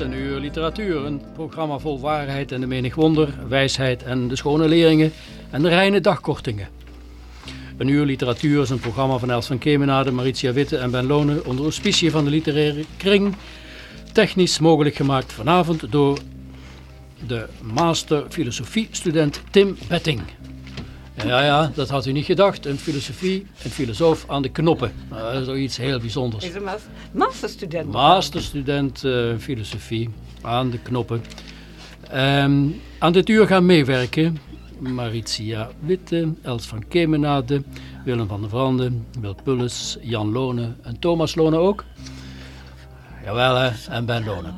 een uur literatuur, een programma vol waarheid en de menig wonder, wijsheid en de schone leringen en de reine dagkortingen. Een uur literatuur is een programma van Els van Kemenade, Maritia Witte en Ben Lonen onder auspicie van de literaire kring. Technisch mogelijk gemaakt vanavond door de master filosofie student Tim Betting. Ja, ja, dat had u niet gedacht. Een filosofie, een filosoof aan de knoppen. Nou, dat is toch iets heel bijzonders. Is een mas- masterstudent. Masterstudent eh, filosofie aan de knoppen. Ehm, aan dit uur gaan meewerken Maritia Witte, Els van Kemenade, Willem van der Vrande, Wil Pulles, Jan Lone en Thomas Lone ook. Jawel hè, en Ben Lone.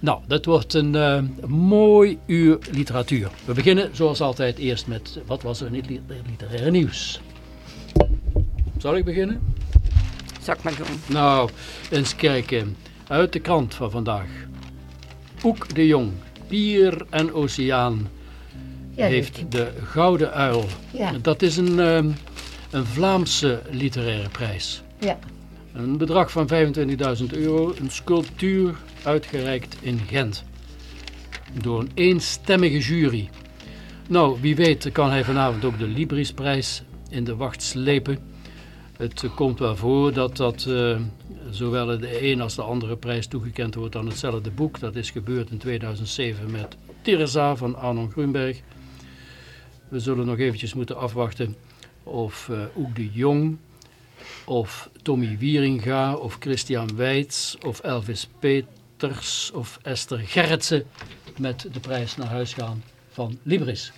Nou, dat wordt een eh, mooi uur literatuur. We beginnen zoals altijd eerst met wat was er in het li- literaire nieuws. Zal ik beginnen? Zal ik maar doen. Nou, eens kijken. Uit de krant van vandaag. Oek de Jong, Pier en Oceaan, Ja, heeft de Gouden Uil. Ja. Dat is een, ehm, een Vlaamse literaire prijs. Ja. Een bedrag van 25.000 euro, een sculptuur uitgereikt in Gent. Door een eenstemmige jury. Nou, wie weet kan hij vanavond ook de Librisprijs in de wacht slepen. Het komt wel voor dat dat eh, zowel de een als de andere prijs toegekend wordt aan hetzelfde boek. Dat is gebeurd in 2007 met Teresa van Arnon Grunberg. We zullen nog eventjes moeten afwachten of eh Oek de Jong of Tommy Wieringa of Christian Weitz of Elvis Of Esther Gerritsen met de prijs naar huis gaan van Libris.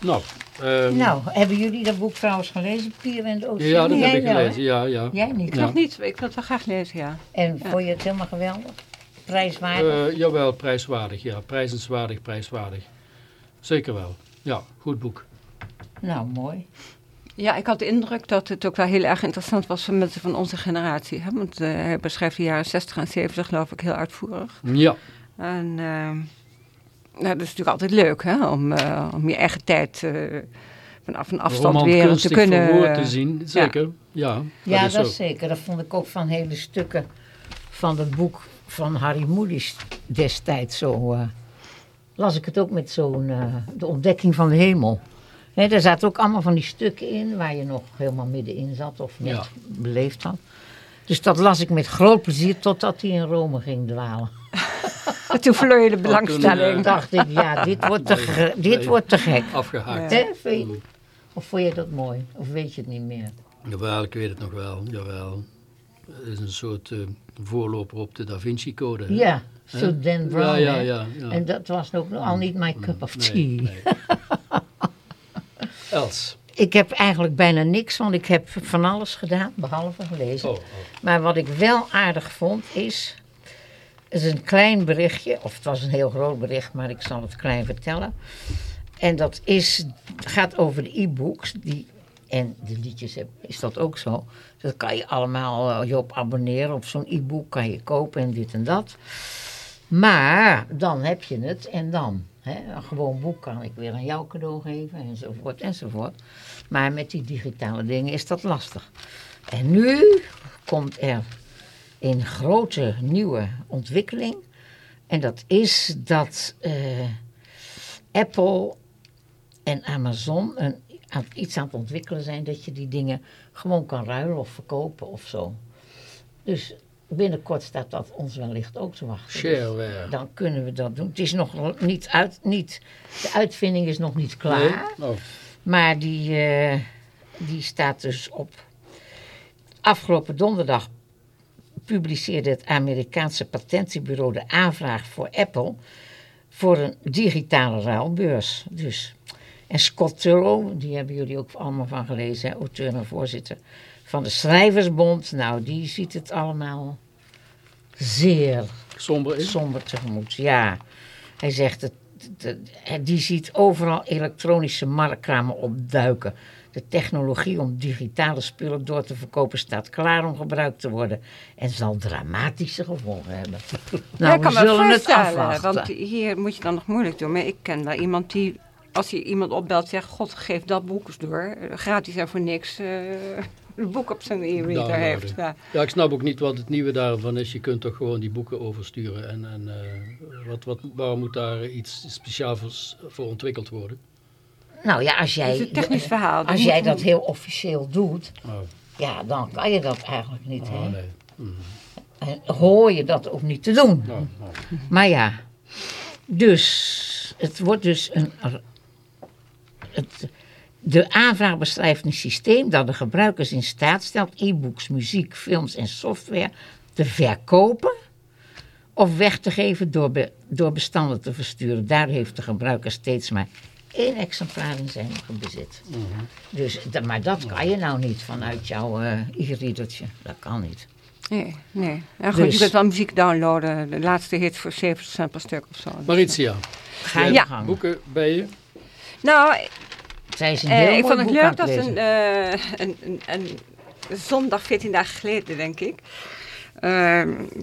Nou, ehm, Nou, hebben jullie dat boek trouwens gelezen, Pier en de Oceaan? ja, dat heb ik gelezen. Ja, ja. Jij niet? Ja. Nog niet, ik wil het wel graag lezen, ja. En Ja. vond je het helemaal geweldig? Prijswaardig? Eh, jawel, prijswaardig. Ja, prijzenswaardig, prijswaardig. Zeker wel. Ja, goed boek. nou, mooi. Ja, ik had de indruk dat het ook wel heel erg interessant was voor mensen van onze generatie. Hè? Want eh, hij beschrijft de jaren 60 en 70 geloof ik heel uitvoerig. Ja, En ehm, nou, dat is natuurlijk altijd leuk hè? Om, eh, om je eigen tijd eh, vanaf een afstand weer te kunnen... verwoord te zien. Zeker, ja. Ja, is dat zo. is zeker. Dat vond ik ook van hele stukken van het boek van Harry Moelis destijds zo. eh, las ik het ook met zo'n eh, de ontdekking van de hemel. Hè, daar zaten ook allemaal van die stukken in waar je nog helemaal middenin zat of net Ja. beleefd had. Dus dat las ik met groot plezier totdat hij in Rome ging dwalen. Toen verloor je de toen, belangstelling. eh, Toen dacht ik, ja, dit wordt te, ge- dit Nee. wordt te gek. Afgehaakt. Hè, vind je- Of vond je dat mooi? Of weet je het niet meer? Jawel, ik weet het nog wel. Jawel. Het is een soort eh, voorloper op de Da Vinci Code. hè? Ja, zo Dan Brown. Ja, ja, ja. ja. En dat was ook al niet mijn cup of tea. Nee, nee. Els. Ik heb eigenlijk bijna niks, want ik heb van alles gedaan, behalve gelezen. Oh, oh. Maar wat ik wel aardig vond is, is een klein berichtje, of het was een heel groot bericht, maar ik zal het klein vertellen. En dat is, gaat over de e-books, die, en de liedjes heb- is dat ook zo. Dat kan je allemaal eh, je op abonneren, op zo'n e-book kan je kopen en dit en dat. Maar dan heb je het en dan. Een gewoon boek kan ik weer aan jou cadeau geven enzovoort enzovoort. Maar met die digitale dingen is dat lastig. En nu komt er een grote nieuwe ontwikkeling. En dat is dat eh, Apple en Amazon een iets aan het ontwikkelen zijn, dat je die dingen gewoon kan ruilen of verkopen of zo. Dus binnenkort staat dat ons wellicht ook te wachten. Dus dan kunnen we dat doen. Het is nog niet uit, niet, de uitvinding is nog niet klaar. Nee? Oh, Maar die, eh, die staat dus op. Afgelopen donderdag publiceerde het Amerikaanse patentiebureau de aanvraag voor Apple voor een digitale ruilbeurs. Dus. En Scott Turow, die hebben jullie ook allemaal van gelezen, hè, auteur en voorzitter van de Schrijversbond. Nou, die ziet het allemaal zeer somber is. somber tegemoet. Ja, hij zegt het, het- het- die ziet overal elektronische marktkramen opduiken. De technologie om digitale spullen door te verkopen staat klaar om gebruikt te worden en zal dramatische gevolgen hebben. Nou, ja, ik kan we zullen het afwachten. want hier moet je dan nog moeilijk doen. Maar ik ken wel iemand die, als je iemand opbelt, zegt... God, geef dat boek eens door. Eh, Gratis en voor niks. eh, een boek op zijn e-reader heeft. Ja. Ja, ik snap ook niet wat het nieuwe daarvan is. Je kunt toch gewoon die boeken oversturen. En, en eh, wat, wat, waarom moet daar iets speciaals voor ontwikkeld worden? Nou ja, als Dat jij, een technisch verhaal. als moet jij dat heel officieel doet, Oh, ja, dan kan je dat eigenlijk niet. oh hè? nee. Mhm. En hoor je dat ook niet te doen. Nou, nou. Maar ja, dus het wordt dus een. Het, de aanvraag beschrijft een systeem dat de gebruikers in staat stelt e-books, muziek, films en software te verkopen of weg te geven door, be- door bestanden te versturen. Daar heeft de gebruiker steeds maar één exemplaar in zijn bezit. Dus, da- maar dat kan je nou niet vanuit jouw eh e-readertje. Dat kan niet. Nee, nee. En goed, Dus- je kunt wel muziek downloaden. De laatste hit voor 70 cent per stuk of zo. Dus, Maritia, Ga je Ja. gang. boeken bij je? Nou, Zij is een Eh, heel ik vond het leuk dat een, eh, een, een, een zondag 14 dagen geleden, denk ik.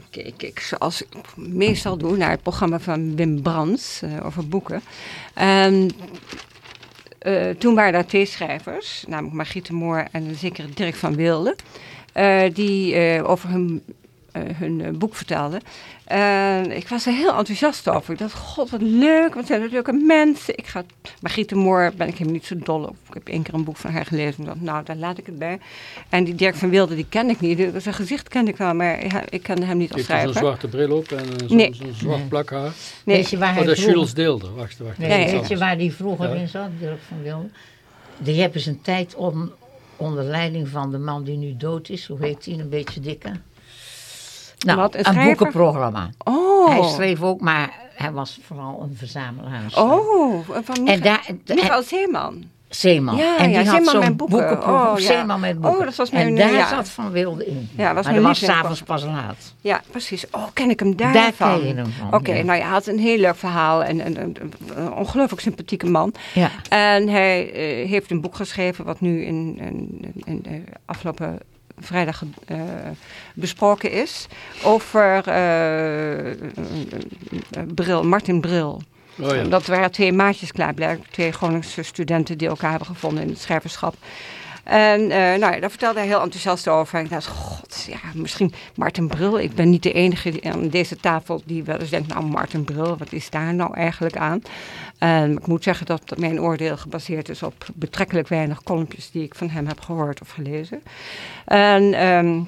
Keek ik, zoals ik meestal doe, naar het programma van Wim Brands eh, over boeken. En eh, toen waren daar twee schrijvers, namelijk Margriet de Moor en een zekere Dirk van Wilde, die over hun, hun eh, boek vertelden. En ik was er heel enthousiast over. Ik dacht, god, wat leuk, wat zijn dat leuke mensen. Ik ga, Margriet de Moor ben ik helemaal niet zo dol op. Ik heb één keer een boek van haar gelezen. Ik dacht, nou, daar laat ik het bij. En die Dirk van Wilde, die ken ik niet. Zijn gezicht ken ik wel, maar ik kende hem niet als Heeft hij zo'n schrijver. zwarte bril op en een- zo'n Nee. zo'n zwart Nee. plakhaar? Nee. Weet je waar Oh, hij dat is vroeger- Jules Deelder. Wacht, wacht. Nee, weet je waar die vroeger Ja. in zat, Dirk van Wilde? Die hebben ze een tijd om, onder leiding van de man die nu dood is. Hoe heet hij? Een beetje dikke. Nou, Wat, een boekenprogramma. Oh, Hij schreef ook, maar hij was vooral een verzamelaar. oh van En Micha- daar, Michael Zeeman. Zeeman. Ja, en die ja, had Zeeman zo'n boeken. boekenprogramma. Oh, ja. Met boeken. Oh, dat was en mijn- daar ja. zat Van Wilde in. Ja, was maar dat was s'avonds pas laat. Ja, precies. Oh, ken ik hem Daar daarvan? ken je hem van, Oké, nou ja, hij had een heel leuk verhaal en een, een, een ongelooflijk sympathieke man. Ja. En hij eh, heeft een boek geschreven wat nu in, in, in, de afgelopen vrijdag eh, besproken is. Over eh, Bril, Martin Bril. Oh ja. Dat waren twee maatjes klaarblijkelijk. Twee Groningse studenten die elkaar hebben gevonden in het schrijverschap. En eh, nou ja, daar vertelde hij heel enthousiast over. En ik dacht, god, ja, misschien Martin Bril. Ik ben niet de enige die aan deze tafel die wel eens denkt, nou Martin Bril, wat is daar nou eigenlijk aan? En ik moet zeggen dat mijn oordeel gebaseerd is op betrekkelijk weinig kolompjes die ik van hem heb gehoord of gelezen. En ehm,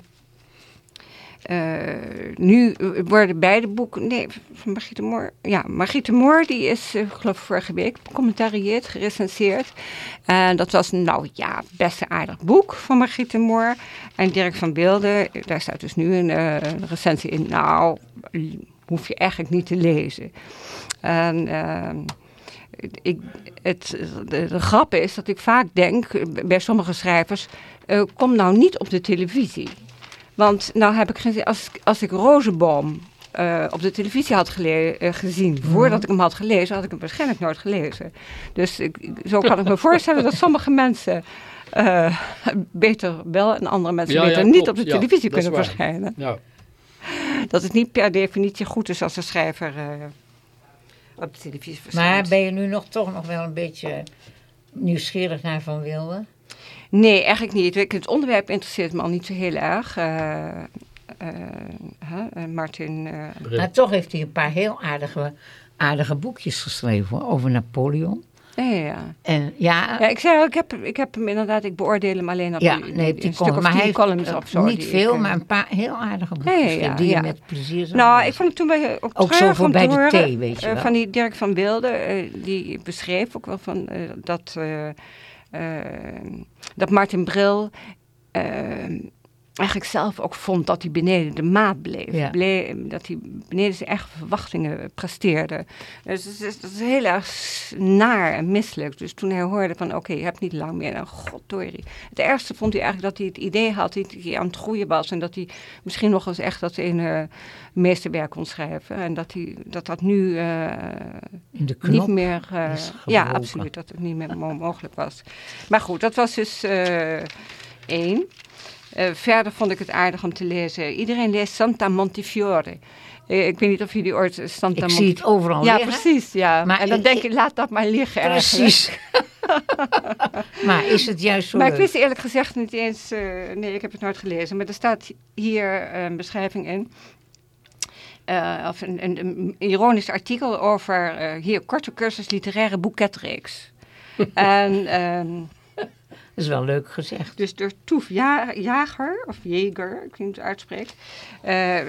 eh, nu worden beide boeken, nee, van Margriet de Moor. Ja, Margriet de Moor, die is, eh, ik geloof vorige week, becommentarieerd, gerecenseerd. En dat was, nou ja, best een aardig boek van Margriet de Moor. En Dirk van Beelden, daar staat dus nu een, een recensie in. Nou, hoef je eigenlijk niet te lezen. En... ik, het, de, de grap is dat ik vaak denk bij sommige schrijvers: eh, kom nou niet op de televisie. Want nou heb ik geen als, als ik Rozenboom eh, op de televisie had gele- eh, gezien voordat ik hem had gelezen, had ik hem waarschijnlijk nooit gelezen. Dus ik, zo kan ik me voorstellen dat sommige mensen beter wel en andere mensen Ja, ja, beter niet klopt. op de televisie kunnen verschijnen. Ja. Dat het niet per definitie goed is als een schrijver op de televisie verschijnt. Maar ben je nu nog toch nog wel een beetje nieuwsgierig naar Van Wilde? Nee, eigenlijk niet. Ik- Het onderwerp interesseert me al niet zo heel erg. Eh, eh, hè, eh, Martin. eh. Maar toch heeft hij een paar heel aardige, aardige boekjes geschreven hoor, over Napoleon. Ja, ja, ja. En ja, Ja, ik zei ik heb, ik heb hem inderdaad, ik beoordeel hem alleen op ja, die, nee, die- een stuk column. of Maar hij columns of zo. niet veel, ik, eh, maar een paar heel aardige boeken ja, die je met plezier zou Nou, ik vond het toen wel ook, Ook zo voor bij de horen, thee, weet je eh, wel. van die Dirk van Wilde, eh, die beschreef ook wel van dat, dat Martin Bril eigenlijk zelf ook vond dat hij beneden de maat bleef. Ja. Ble- dat hij beneden zijn eigen verwachtingen presteerde. Dus dat is, dat is heel erg naar en misselijk. Dus toen hij hoorde van oké, je hebt niet lang meer, dan goddorie. Het ergste vond hij eigenlijk dat hij het idee had dat hij aan het groeien was. En dat hij misschien nog eens echt dat ene meesterwerk kon schrijven. En dat hij, dat, dat nu eh, In de niet meer... is ja, absoluut. Dat het niet meer mo- mogelijk was. Maar goed, dat was dus eh, één. Eh, verder vond ik het aardig om te lezen. Iedereen leest Santa Montefiore. Eh, ik weet niet of jullie ooit eh, Santa Ik Monte- zie het overal Ja, liggen. precies. Ja. Maar en dan ik- denk je, laat dat maar liggen. Precies. maar is het juist zo Maar ik wist eerlijk gezegd niet eens... nee, ik heb het nooit gelezen. Maar er staat hier een beschrijving in. Of een, een, een ironisch artikel over... hier, korte cursus literaire boeketreeks. en... ehm, is wel leuk gezegd. dus door Toef Ja- Jager, of Jeger, ik weet niet hoe het uitspreekt, eh,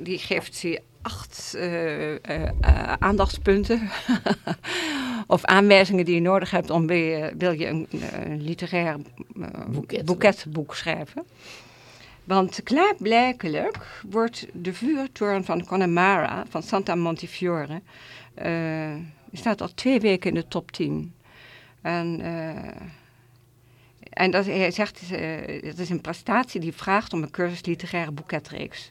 die geeft ze acht eh, eh, aandachtspunten of aanwijzingen die je nodig hebt om weer, wil je een, een literair Boeket. boeketboek schrijven. Want klaarblijkelijk wordt de vuurtoren van Connemara van Santa Montefiore eh, staat al twee weken in de top 10. En en dat, hij zegt, eh, het is een prestatie die vraagt om een cursus literaire boeketreeks.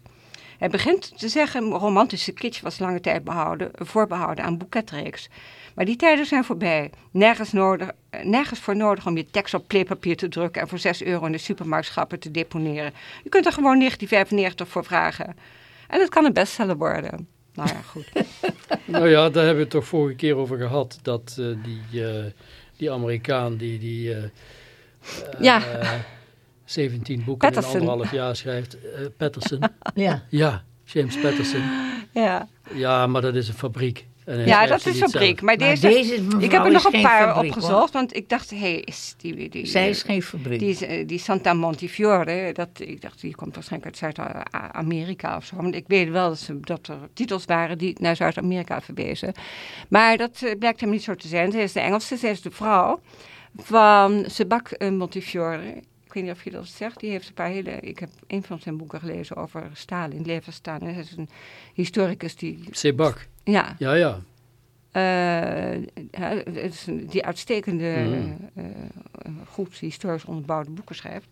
Hij begint te zeggen, romantische kitsch was lange tijd behouden, voorbehouden aan boeketreeks. Maar die tijden zijn voorbij. Nergens, nodig, eh, nergens voor nodig om je tekst op pleepapier te drukken en voor 6 euro in de supermarktschappen te deponeren. Je kunt er gewoon 1995 voor vragen. En het kan een bestseller worden. Nou ja, goed. Nou ja, daar hebben we het toch vorige keer over gehad. Dat eh, die, eh, die Amerikaan die, die eh, Ja. eh, 17 boeken Patterson. in anderhalf jaar schrijft. eh Patterson. Ja. ja, James Patterson. ja, Ja, maar dat is een fabriek. Ja dat ze is niet fabriek. Maar Maar deze, ik heb er nog een paar fabriek, hoor. opgezocht, want ik dacht, hé, hey, is die, die, Zij eh, is geen fabriek. Die, is, eh, die Santa Montefiore, dat, ik dacht, die komt waarschijnlijk uit Zuid-Amerika of zo. Want ik weet wel dat, ze, dat er titels waren die naar Zuid-Amerika verwezen. Maar dat eh, blijkt hem niet zo te zijn. Zij is de Engelse, zij is de vrouw van Sebak Montefiore. Ik weet niet of je dat zegt. Die heeft een paar hele... Ik heb een van zijn boeken gelezen over Stalin, leven Stalin. Hij is een historicus die... Sebak. Ja, Ja, ja. eh, die uitstekende, eh, goed historisch onderbouwde boeken schrijft.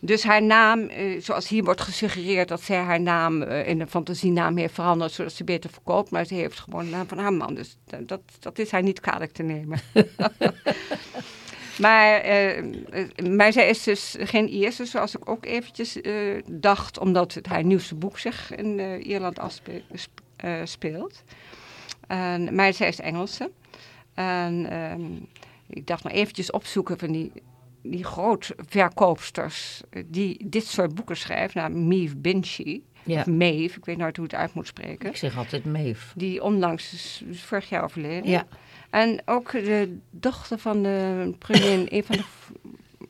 Dus haar naam, eh, zoals hier wordt gesuggereerd dat zij haar naam eh, in een fantasienaam heeft veranderd, zodat ze beter verkoopt, maar ze heeft gewoon de naam van haar man. Dus dat- dat, is haar niet kwalijk te nemen. maar, eh, maar zij is dus geen Ierse, zoals ik ook eventjes dacht, omdat het haar nieuwste boek zich in Ierland afspeelt. Maar zij is Engelse. En ehm, ik dacht maar eventjes opzoeken van die, die grootverkoopsters die dit soort boeken schrijven. Nou, Maeve Binchy, Ja. of Maeve, ik weet nooit hoe het uit moet spreken. Ik zeg altijd Meef. Die onlangs, is, vorig jaar overleden. Ja. En ook de dochter van de premier, een van de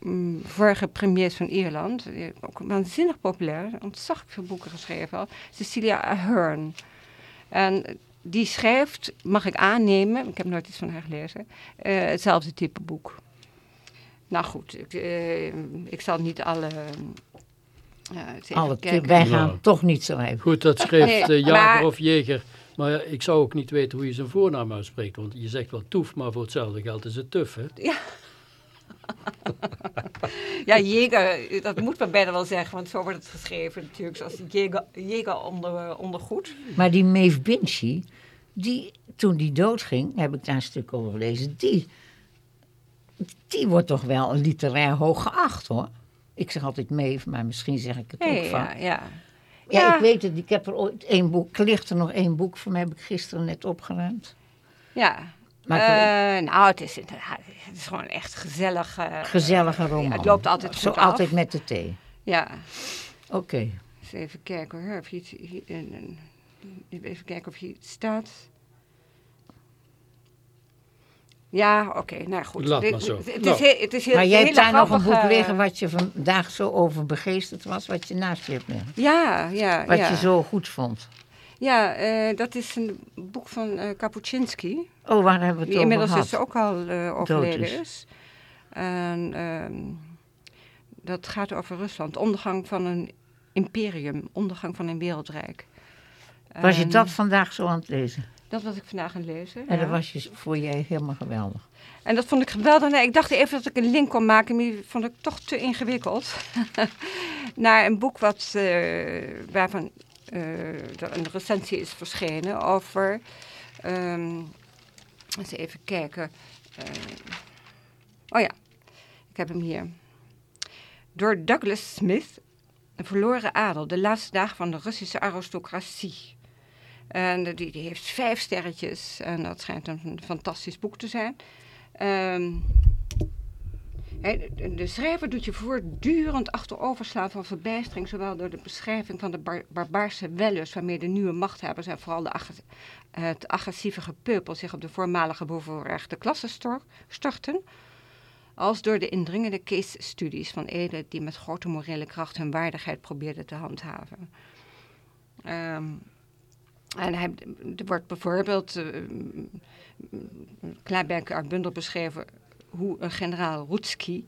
mm, vorige premiers van Ierland. Ook waanzinnig populair, ontzaglijk veel boeken geschreven al. Cecilia Ahern. En die schrijft, mag ik aannemen, ik heb nooit iets van haar gelezen, eh, hetzelfde type boek. Nou goed, ik, eh, ik zal niet alle... eh, even Alle wij gaan toch niet zo even. Goed, dat schreef Nee, eh, Jager maar- of Jeger. Maar ja, ik zou ook niet weten hoe je zijn voornaam uitspreekt. Want je zegt wel toef, maar voor hetzelfde geld is het tuf. Hè? Ja, Jäger, dat moet men bijna wel zeggen, want zo wordt het geschreven natuurlijk, zoals Jäger, Jäger onder, ondergoed. Maar die Maeve Binchy, die, toen die doodging, heb ik daar een stuk over gelezen, die, die wordt toch wel literair hoog geacht hoor. Ik zeg altijd Maeve, maar misschien zeg ik het ook van. ja, ja. Ja, ik weet het. Ik heb er ooit één boek. Er ligt er nog één boek van mij, heb ik gisteren net opgeruimd. ja. Maar Eh, nou, het is, inderdaad- het is gewoon echt gezellig. eh, Gezellige roman. het loopt altijd Zo goed af. altijd met de thee. Ja, Oké. eens even kijken hoor, of je even kijken of iets staat. Ja, oké, nou goed. Laat maar zo. Het, het Nou. is, heel- het is heel, Maar jij hebt daar nog een boek liggen wat je vandaag zo over begeesterd was, wat je naast je hebt liggen. Ja, ja, Wat ja. je zo goed vond. Ja, eh, dat is een boek van eh Kapuscinski. Oh, waar hebben we het Die over inmiddels gehad? dus ook al eh, overleden is. is. En ehm, dat gaat over Rusland. Ondergang van een imperium, ondergang van een wereldrijk. Was je dat vandaag zo aan het lezen? Dat was ik vandaag aan het lezen. En ja. dat was je, voor jij helemaal geweldig. En dat vond ik geweldig. Nee, ik dacht even dat ik een link kon maken, maar die vond ik toch te ingewikkeld. Naar een boek wat, eh, waarvan eh, er een recensie is verschenen over... ehm, eens even kijken. eh, oh ja, ik heb hem hier. Door Douglas Smith, Een verloren adel, de laatste dagen van de Russische aristocratie. En die, die heeft vijf sterretjes en dat schijnt een fantastisch boek te zijn. Ehm, de, schrijver doet je voortdurend achteroverslaan van verbijstering, zowel door de beschrijving van de bar- barbaarse wellust waarmee de nieuwe machthebbers en vooral de ag- het agressieve gepeupel zich op de voormalige bevoorrechte klasse stor- storten, als door de indringende case-studies van edelen die met grote morele kracht hun waardigheid probeerden te handhaven. Ehm, en hij, er wordt bijvoorbeeld bij elkaar bundel beschreven hoe een generaal Rutski,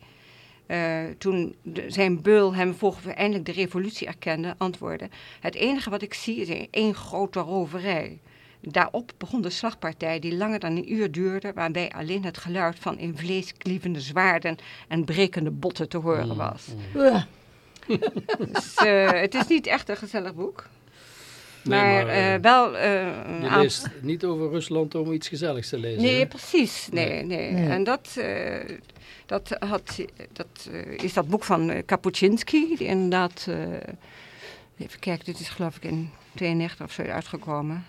eh, toen de- zijn beul hem volgens eindelijk de revolutie erkende, antwoordde: Het enige wat ik zie is één grote roverij. Daarop begon de slagpartij die langer dan een uur duurde, waarbij alleen het geluid van in vlees klievende zwaarden en brekende botten te horen was. Dus, eh, het is niet echt een gezellig boek. Nee, maar maar, eh, eh, wel eh, een Je aantal- leest niet over Rusland om iets gezelligs te lezen. Nee, hè? precies. Nee, Nee. nee. Nee. En dat, eh, dat, had, dat eh, is dat boek van eh, Kapuscinski, die inderdaad... eh, even kijken, dit is geloof ik in 92 of zo uitgekomen.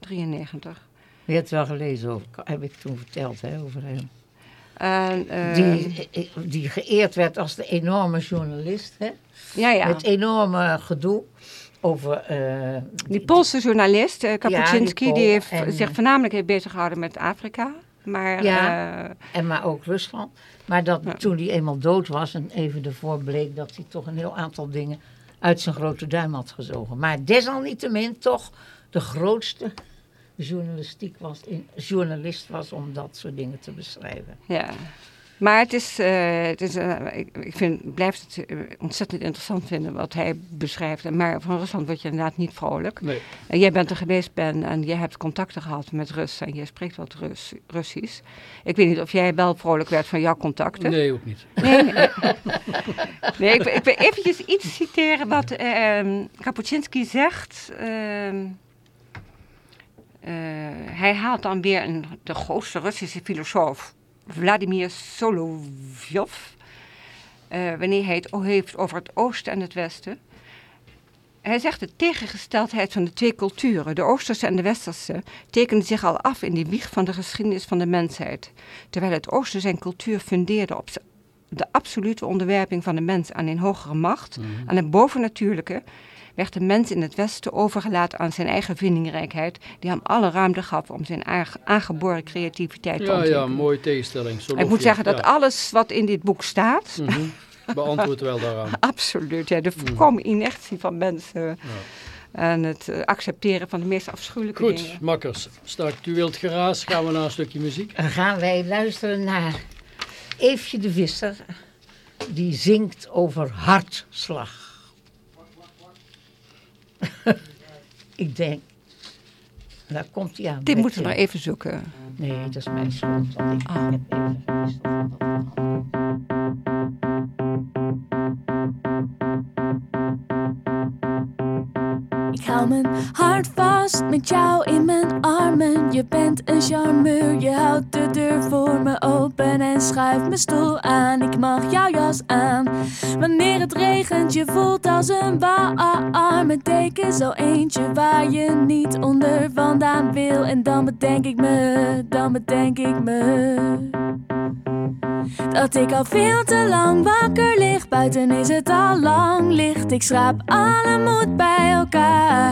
93. Je hebt het wel gelezen, over, heb ik toen verteld hè, over hem. En, eh, Die, die geëerd werd als de enorme journalist. Hè? ja, ja. Het enorme gedoe over... eh, Die Poolse journalist, Kapuscinski, die heeft en- zich voornamelijk heeft bezig gehouden met Afrika. Maar Ja. eh, En maar ook Rusland. Maar dat Ja. toen hij eenmaal dood was en even ervoor bleek dat hij toch een heel aantal dingen uit zijn grote duim had gezogen. Maar desalniettemin toch de grootste journalistiek was in, journalist was om dat soort dingen te beschrijven. Ja. Maar het is, eh, het is eh, ik, ik vind, blijf het eh, ontzettend interessant vinden wat hij beschrijft. Maar van Rusland word je inderdaad niet vrolijk. Nee. En jij bent er geweest, Ben, en jij hebt contacten gehad met Russen en jij spreekt wat Rus, Russisch. Ik weet niet of jij wel vrolijk werd van jouw contacten. nee, ook niet. Nee, nee. ik, wil- ik wil eventjes iets citeren wat ehm Kapuscinski zegt. Ehm, eh, hij haalt dan weer een, de grootste Russische filosoof, Vladimir Solovjov. eh, wanneer hij het heeft over het oosten en het westen. Hij zegt de tegengesteldheid van de twee culturen, de oosterse en de westerse, tekende zich al af in de wieg van de geschiedenis van de mensheid. Terwijl het oosten zijn cultuur fundeerde op de absolute onderwerping van de mens aan een hogere macht, aan het bovennatuurlijke, werd de mens in het Westen overgelaten aan zijn eigen vindingrijkheid, die hem alle ruimte gaf om zijn aang- aangeboren creativiteit te Ja, ja, ontwikkelen. mooie tegenstelling. Zo Ik moet je. zeggen dat Ja. alles wat in dit boek staat, Mhm. Beantwoord wel daaraan. absoluut, ja, de Mm. volkomen inertie van mensen en het eh, accepteren van de meest afschuwelijke Goed, dingen. makkers. Start-u-wild geraas. Gaan we naar een stukje muziek. Dan gaan wij luisteren naar Eefje de Visser, die zingt over hartslag. Ik denk, daar komt hij aan. Dit moeten we nog even zoeken. Nee, dat is mijn schuld, want ik Ah. heb even hart vast met jou in mijn armen. Je bent een charmeur, je houdt de deur voor me open en schuift mijn stoel aan. Ik mag jouw jas aan. Wanneer het regent, je voelt als een warme deken. Zo eentje waar je niet onder vandaan wil. En dan bedenk ik me, dan bedenk ik me. Dat ik al veel te lang wakker lig. Buiten is het al lang licht. Ik schraap alle moed bij elkaar.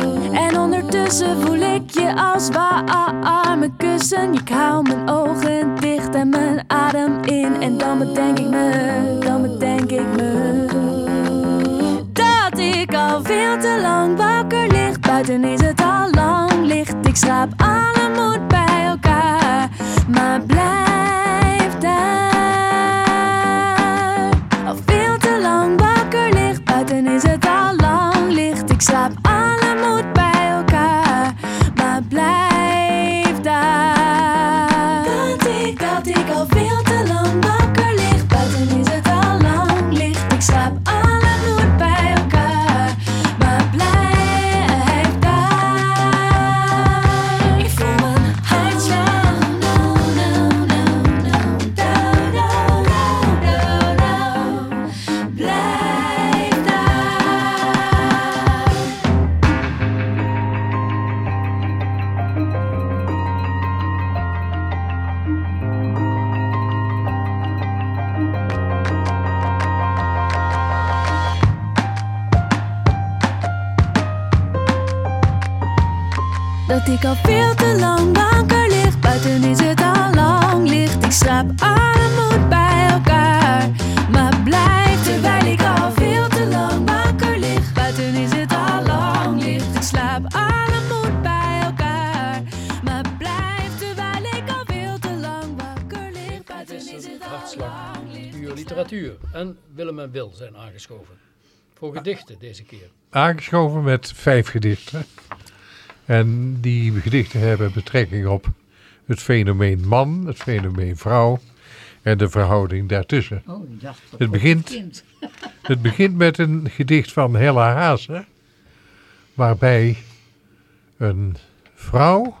En ondertussen voel ik je als warme kussen. Ik hou mijn ogen dicht en mijn adem in. En dan bedenk ik me, dan bedenk ik me. Dat ik al veel te lang wakker lig. Buiten is aangeschoven. Voor gedichten deze keer. aangeschoven met vijf gedichten. En die gedichten hebben betrekking op het fenomeen man, het fenomeen vrouw en de verhouding daartussen. Oh, Het begint-. Het begint met een gedicht van Hella Haase, waarbij een vrouw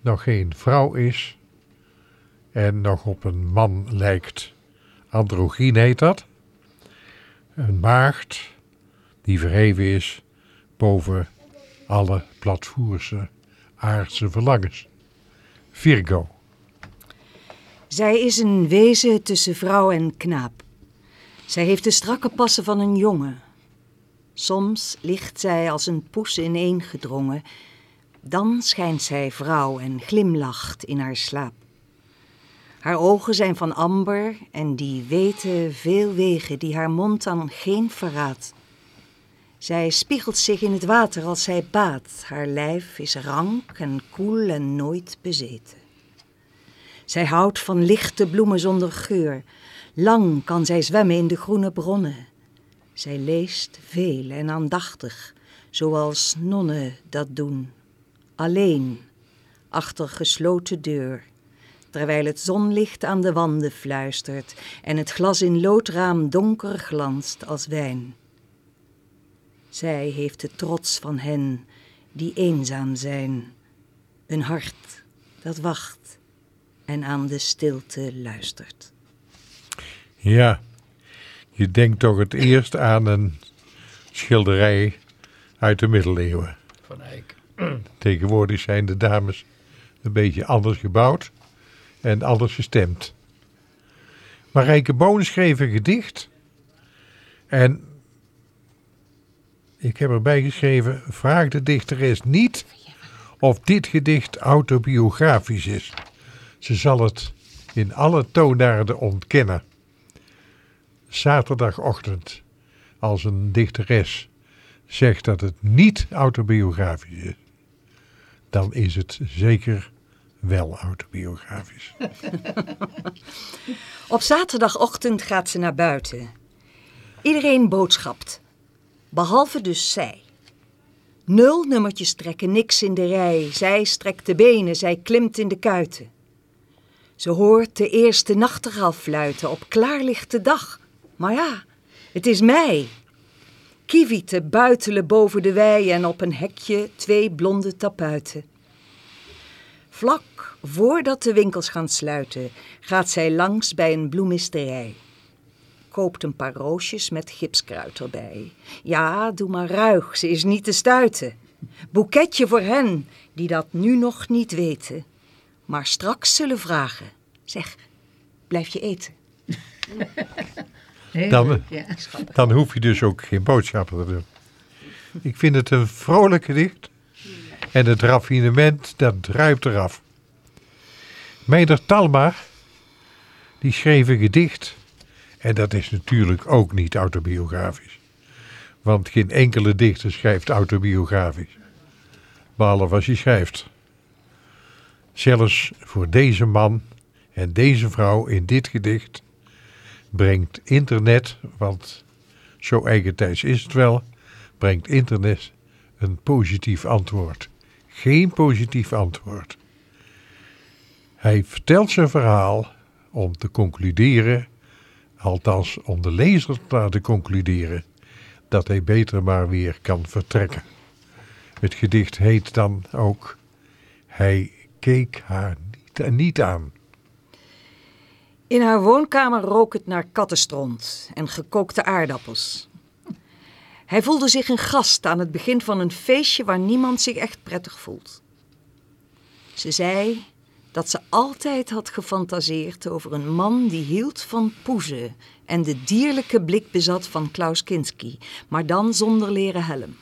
nog geen vrouw is en nog op een man lijkt. Androgyn heet dat. Een maagd die verheven is boven alle platvoerse aardse verlangens. Virgo. Zij is een wezen tussen vrouw en knaap. Zij heeft de strakke passen van een jongen. Soms ligt zij als een poes ineengedrongen. Dan schijnt zij vrouw en glimlacht in haar slaap. Haar ogen zijn van amber en die weten veel wegen die haar mond dan geen verraadt. Zij spiegelt zich in het water als zij baadt. Haar lijf is rank en koel en nooit bezeten. Zij houdt van lichte bloemen zonder geur. Lang kan zij zwemmen in de groene bronnen. Zij leest veel en aandachtig, zoals nonnen dat doen. Alleen, achter gesloten deur, terwijl het zonlicht aan de wanden fluistert en het glas in loodraam donker glanst als wijn. Zij heeft de trots van hen die eenzaam zijn, een hart dat wacht en aan de stilte luistert. Ja, je denkt toch het eerst aan een schilderij uit de middeleeuwen. Van Eyck. Tegenwoordig zijn de dames een beetje anders gebouwd en anders gestemd. Marijke Boon schreef een gedicht. En ik heb erbij geschreven, vraag de dichteres niet of dit gedicht autobiografisch is. Ze zal het in alle toonaarden ontkennen. Zaterdagochtend, als een dichteres zegt dat het niet autobiografisch is, dan is het zeker wel autobiografisch. Op zaterdagochtend gaat ze naar buiten. Iedereen boodschapt, behalve dus zij. Nul nummertjes trekken niks in de rij. Zij strekt de benen, zij klimt in de kuiten. Ze hoort de eerste nachtegaal fluiten op klaarlichte dag. Maar ja, het is mei. Kievieten buitelen boven de wei en op een hekje twee blonde tapuiten. Vlak voordat de winkels gaan sluiten, gaat zij langs bij een bloemisterij. koopt een paar roosjes met gipskruid erbij. Ja, doe maar ruig, ze is niet te stuiten. Boeketje voor hen die dat nu nog niet weten, maar straks zullen vragen. Zeg, blijf je eten? Dan-. Dan hoef je dus ook geen boodschappen te doen. Ik vind het een vrolijk gedicht. En het raffinement, dat druipt eraf. Meider Talma, die schreef een gedicht. En dat is natuurlijk ook niet autobiografisch. Want geen enkele dichter schrijft autobiografisch. Behalve als hij schrijft. Zelfs voor deze man en deze vrouw in dit gedicht brengt internet, want zo eigentijds is het wel, brengt internet een positief antwoord. Geen positief antwoord. Hij vertelt zijn verhaal om te concluderen, althans om de lezer te laten concluderen, dat hij beter maar weer kan vertrekken. Het gedicht heet dan ook Hij keek haar niet, niet aan. In haar woonkamer rook het naar kattenstront en gekookte aardappels. Hij voelde zich een gast aan het begin van een feestje waar niemand zich echt prettig voelt. Ze zei dat ze altijd had gefantaseerd over een man die hield van poezen en de dierlijke blik bezat van Klaus Kinski, maar dan zonder leren helm.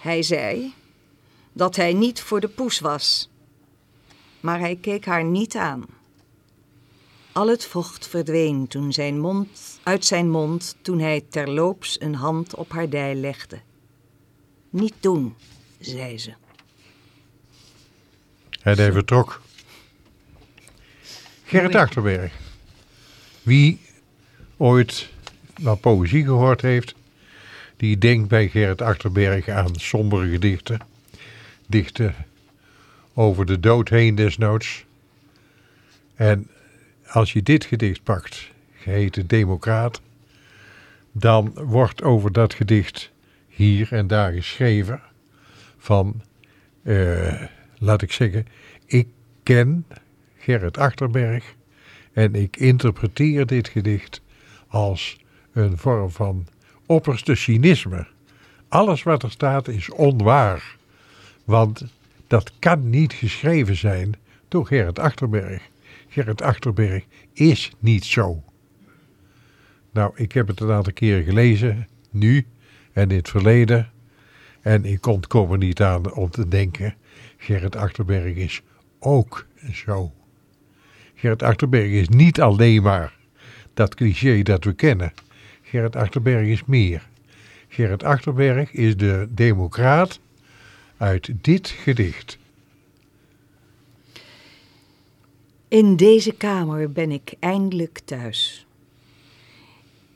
Hij zei dat hij niet voor de poes was, maar hij keek haar niet aan. Al het vocht verdween toen zijn mond, uit zijn mond toen hij terloops een hand op haar dij legde. Niet doen, zei ze. En hij vertrok. Gerrit. Achterberg. Wie ooit naar poëzie gehoord heeft, die denkt bij Gerrit Achterberg aan sombere gedichten. Dichten over de dood heen desnoods. En als je dit gedicht pakt, geheten Democraat, dan wordt over dat gedicht hier en daar geschreven van, eh, laat ik zeggen, ik ken Gerrit Achterberg en ik interpreteer dit gedicht als een vorm van opperste cynisme. Alles wat er staat is onwaar, want dat kan niet geschreven zijn door Gerrit Achterberg. Gerrit Achterberg is niet zo. Nou, ik heb het een aantal keren gelezen, nu en in het verleden. En ik ontkom er niet aan om te denken, Gerrit Achterberg is ook zo. Gerrit Achterberg is niet alleen maar dat cliché dat we kennen. Gerrit Achterberg is meer. Gerrit Achterberg is de democraat uit dit gedicht. In deze kamer ben ik eindelijk thuis.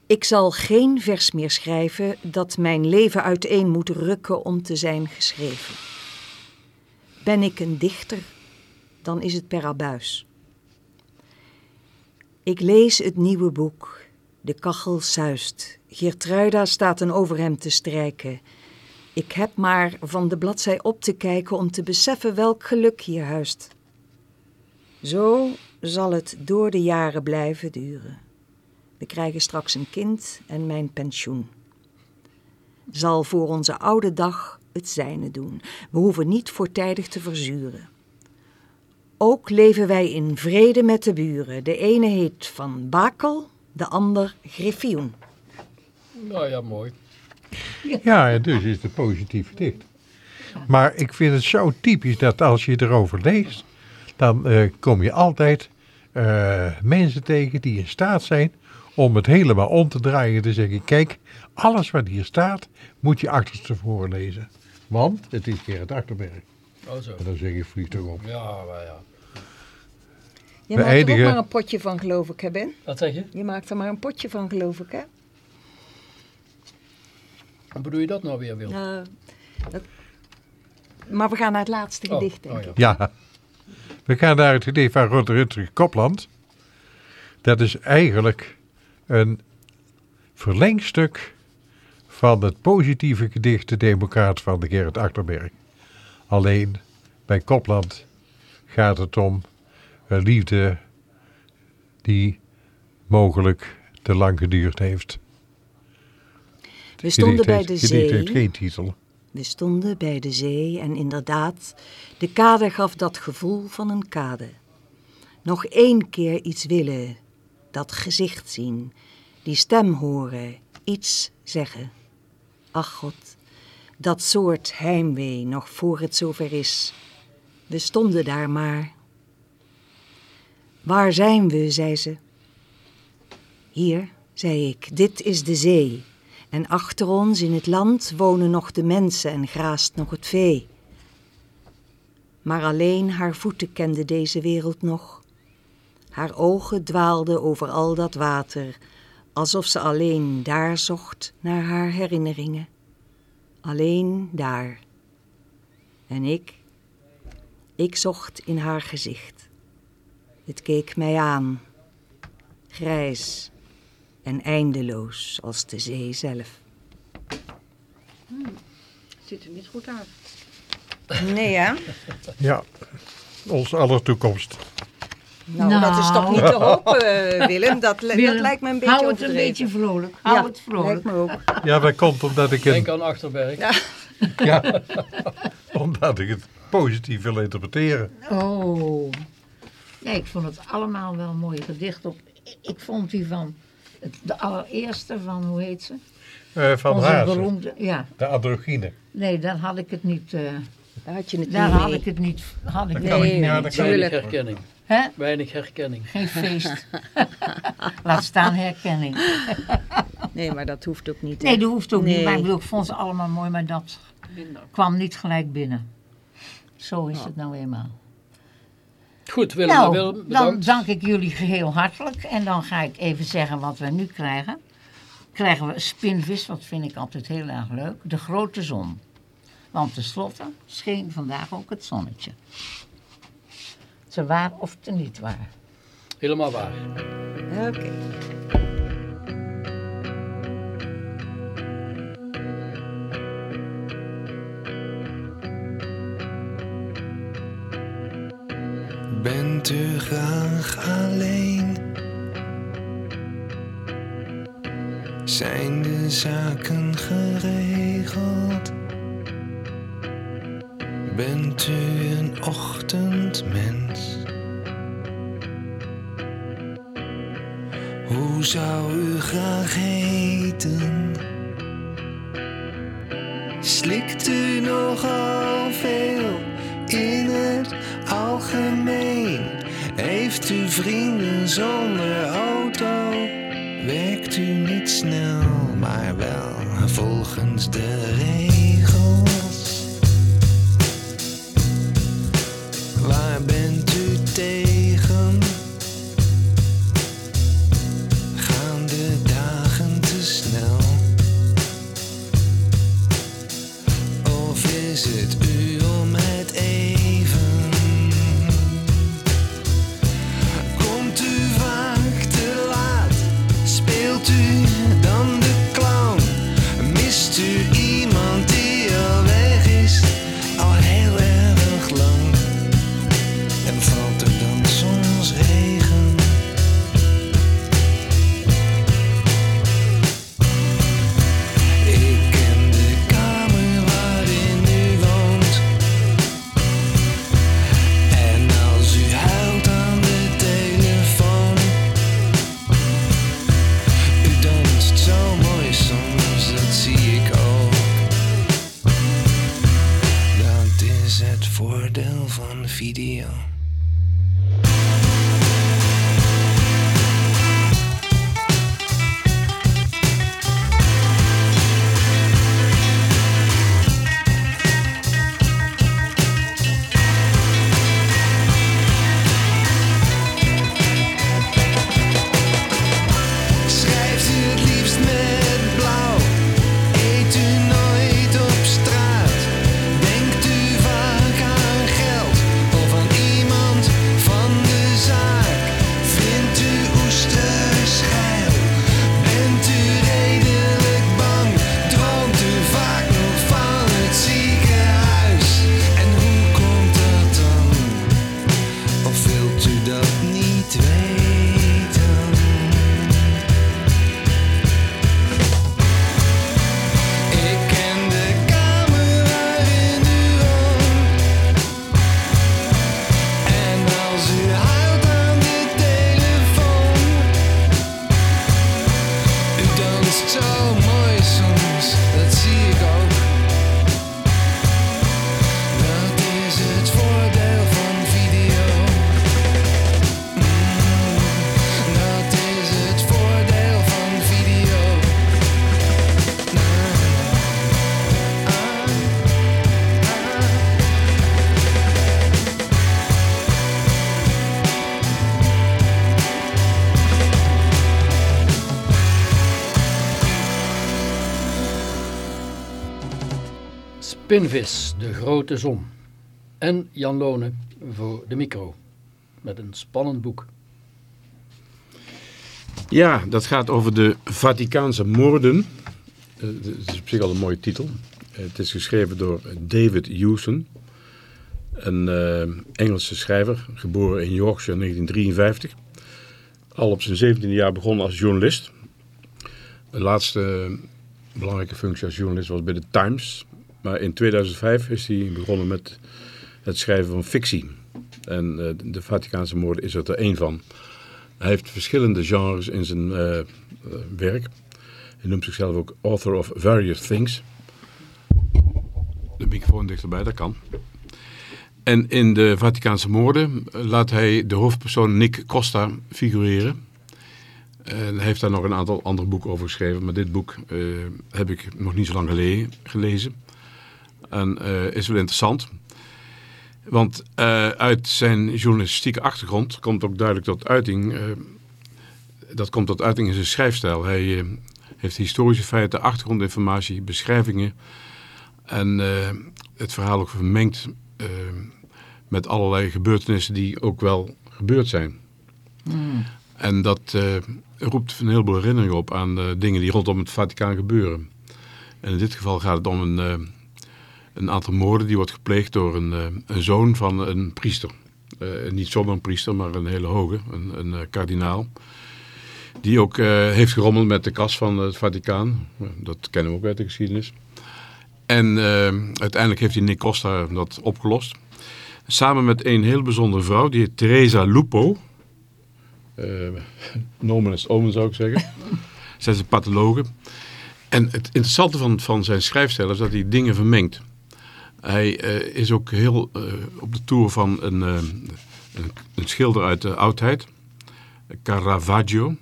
Ik zal geen vers meer schrijven dat mijn leven uiteen moet rukken om te zijn geschreven. Ben ik een dichter, dan is het per abuis. Ik lees het nieuwe boek. De kachel suist. Geertruida staat een overhemd te strijken. Ik heb maar van de bladzij op te kijken om te beseffen welk geluk hier huist. Zo zal het door de jaren blijven duren. We krijgen straks een kind en mijn pensioen. Zal voor onze oude dag het zijne doen. We hoeven niet voortijdig te verzuren. Ook leven wij in vrede met de buren. De ene heet Van Bakel, de ander Griffioen. Nou ja, mooi. Ja, dus is het een positief gedicht. Maar ik vind het zo typisch dat als je erover leest, dan eh, kom je altijd eh, mensen tegen die in staat zijn om het helemaal om te draaien en te zeggen, kijk, alles wat hier staat, moet je achterstevoren lezen. Want het is Gerrit Achterberg. Oh zo. En dan zeg je, vlieg toch op. Ja, maar ja. Je We maakt er ook maar een potje van, geloof ik, hè Ben? Wat zeg je? Je maakt er maar een potje van, geloof ik, hè? Hoe bedoel je dat nou weer, Wil? Nou, dat- Maar we gaan naar het laatste Oh, gedicht, denk oh ja. ik. Ja, we gaan naar het gedicht van Rutger Kopland. Dat is eigenlijk een verlengstuk van het positieve gedicht De Democraat van de Gerrit Achterberg. Alleen bij Kopland gaat het om een liefde die mogelijk te lang geduurd heeft. We stonden bij de gedicht heeft zee. geen titel. We stonden bij de zee en inderdaad, de kade gaf dat gevoel van een kade. Nog één keer iets willen, dat gezicht zien, die stem horen, iets zeggen. Ach God, dat soort heimwee nog voor het zover is. We stonden daar maar. Waar zijn we, zei ze. Hier, zei ik, dit is de zee. En achter ons in het land wonen nog de mensen en graast nog het vee. Maar alleen haar voeten kenden deze wereld nog. Haar ogen dwaalden over al dat water, alsof ze alleen daar zocht naar haar herinneringen. Alleen daar. En ik, ik zocht in haar gezicht. Het keek mij aan, grijs en eindeloos als de zee zelf. Ziet er niet goed uit. Nee, hè? Ja, ons aller toekomst. Nou, dat is toch Nou. niet te hopen, eh, Willem. Dat, dat lijkt me een beetje Hou het een beetje vrolijk. Hou ja, het vrolijk. lijkt me ook. Ja, dat komt omdat ik, Denk een, aan Achterberg. ja, omdat ik het positief wil interpreteren. Oh. Nee, ik vond het allemaal wel mooie gedichten. Op. Ik vond die van de allereerste van, hoe heet ze? Eh, van Onze Hazen, beroemde, ja. de androgyne. Nee, daar had ik het niet, eh, Daar had je het daar niet had mee. ik het niet, had ik niet ja, kan Weinig ik. herkenning. Weinig herkenning. Geen feest. Laat staan herkenning. Nee, maar dat hoeft ook niet. hè? Nee, dat hoeft ook niet. Nee. Maar ik bedoel, ik vond ze allemaal mooi, maar dat kwam niet gelijk binnen. Zo is het nou eenmaal. Goed, Willem, nou, Willem, dan dank ik jullie geheel hartelijk. En dan ga ik even zeggen wat we nu krijgen. Krijgen we spinvis, wat vind ik altijd heel erg leuk. De grote zon. Want tenslotte scheen vandaag ook het zonnetje. Te waar of te niet waar. Helemaal waar. Oké. Bent u graag alleen? Zijn de zaken geregeld? Bent u een ochtendmens? Hoe zou u graag heten? Slikt u nogal veel in het algemeen? Heeft u vrienden zonder auto? Werkt u niet snel, maar wel volgens de regels? Spinvis, de grote zon. En Jan Lone voor de micro. Met een spannend boek. Ja, dat gaat over de Vaticaanse moorden. Eh, Het is op zich al een mooie titel. Het is geschreven door David Hewson. Een eh, Engelse schrijver, geboren in Yorkshire in 1953. Al op zijn 17e jaar begonnen als journalist. De laatste belangrijke functie als journalist was bij de Times. Maar in 2005 is hij begonnen met het schrijven van fictie. En eh, de Vaticaanse moorden is er één van. Hij heeft verschillende genres in zijn eh, eh, werk. Hij noemt zichzelf ook author of various things. De microfoon dichterbij, dat kan. En in de Vaticaanse moorden laat hij de hoofdpersoon Nick Costa figureren. En hij heeft daar nog een aantal andere boeken over geschreven. Maar dit boek heb ik nog niet zo lang gele- gelezen. En eh, is wel interessant. Want eh, uit zijn journalistieke achtergrond komt ook duidelijk tot uiting. eh, dat komt tot uiting in zijn schrijfstijl. Hij heeft historische feiten, achtergrondinformatie, beschrijvingen. En het verhaal ook vermengd met allerlei gebeurtenissen die ook wel gebeurd zijn. En dat roept een heleboel herinneringen op aan dingen die rondom het Vaticaan gebeuren. En in dit geval gaat het om een, een aantal moorden die wordt gepleegd door een, eh, een zoon van een priester. Eh, niet zomaar een priester, maar een hele hoge, een, een eh, kardinaal. Die ook heeft gerommeld met de kas van het Vaticaan. Dat kennen we ook uit de geschiedenis. En uiteindelijk heeft die Nick Costa dat opgelost. Samen met een heel bijzondere vrouw, die heet Teresa Lupo. Nomen is omen zou ik zeggen. Zij is een pathologe. En het interessante van, van zijn schrijfstijl is dat hij dingen vermengt. Hij eh, is ook heel eh, op de toer van een, eh, een, een schilder uit de oudheid. Caravaggio,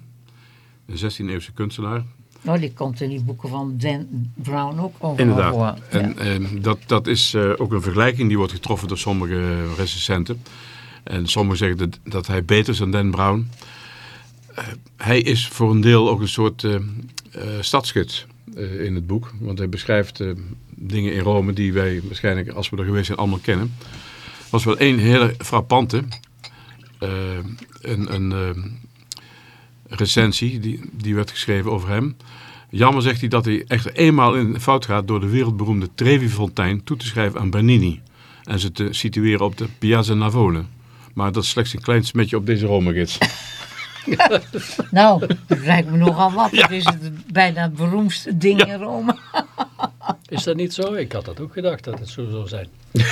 een 16e-eeuwse kunstenaar. Oh, die komt in die boeken van Dan Brown ook overal Inderdaad. Ja. En dat, dat is ook een vergelijking die wordt getroffen door sommige recensenten. En sommigen zeggen dat, dat hij beter is dan Dan Brown. Hij is voor een deel ook een soort stadsgids eh, in het boek. Want hij beschrijft eh, dingen in Rome die wij waarschijnlijk, als we er geweest zijn, allemaal kennen. Er was wel één hele frappante. eh, een een recensie die, die werd geschreven over hem. Jammer zegt hij dat hij echt eenmaal in fout gaat door de wereldberoemde Trevi-fontein toe te schrijven aan Bernini. En ze te situeren op de Piazza Navone. Maar dat is slechts een klein smetje op deze Rome-gids. Nou, dat lijkt me nogal wat. Dat is het bijna het beroemdste ding in Rome. Is dat niet zo? Ik had dat ook gedacht dat het zo zou zijn.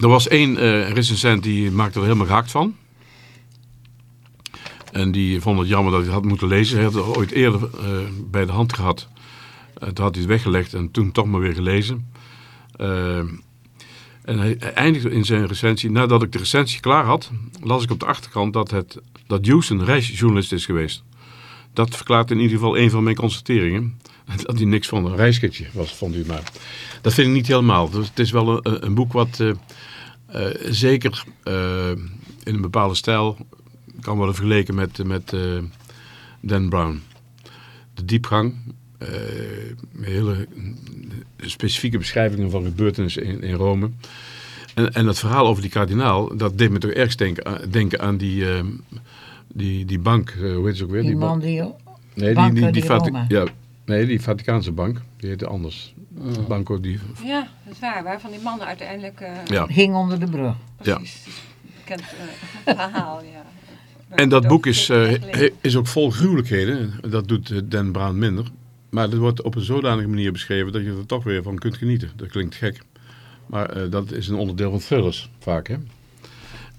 Er was één eh, recensent die maakte er helemaal gehakt van. En die vond het jammer dat hij het had moeten lezen. Hij had het ooit eerder eh, bij de hand gehad. Eh, toen had hij het weggelegd en toen toch maar weer gelezen. En hij, eindigde in zijn recensie. Nadat ik de recensie klaar had, las ik op de achterkant dat, het, dat een reisjournalist is geweest. Dat verklaart in ieder geval een van mijn constateringen. Dat hij niks van een reisgidsje was, vond u maar. Dat vind ik niet helemaal. Dus het is wel een, een boek wat eh, eh, zeker eh, in een bepaalde stijl kan worden vergeleken met, met Dan Brown. De diepgang, hele specifieke beschrijvingen van gebeurtenissen in, in Rome. En, en het verhaal over die kardinaal, dat deed me toch ergens denken, aan- denken aan die, eh, die, die bank, eh, hoe heet ze ook weer? Die ba- man die... nee, Banco di Vati- Roma. ja, nee, die Vaticaanse bank, die heette anders. Banco die, Ja, dat is waar. Waarvan die mannen uiteindelijk... eh, ja. hing onder de brug. Ja. Precies. Bekend eh, verhaal, ja. En dat boek is, eh, is ook vol gruwelijkheden. Dat doet eh, Dan Brown minder. Maar het wordt op een zodanige manier beschreven dat je er toch weer van kunt genieten. Dat klinkt gek. Maar eh, dat is een onderdeel van thrillers vaak. Hè?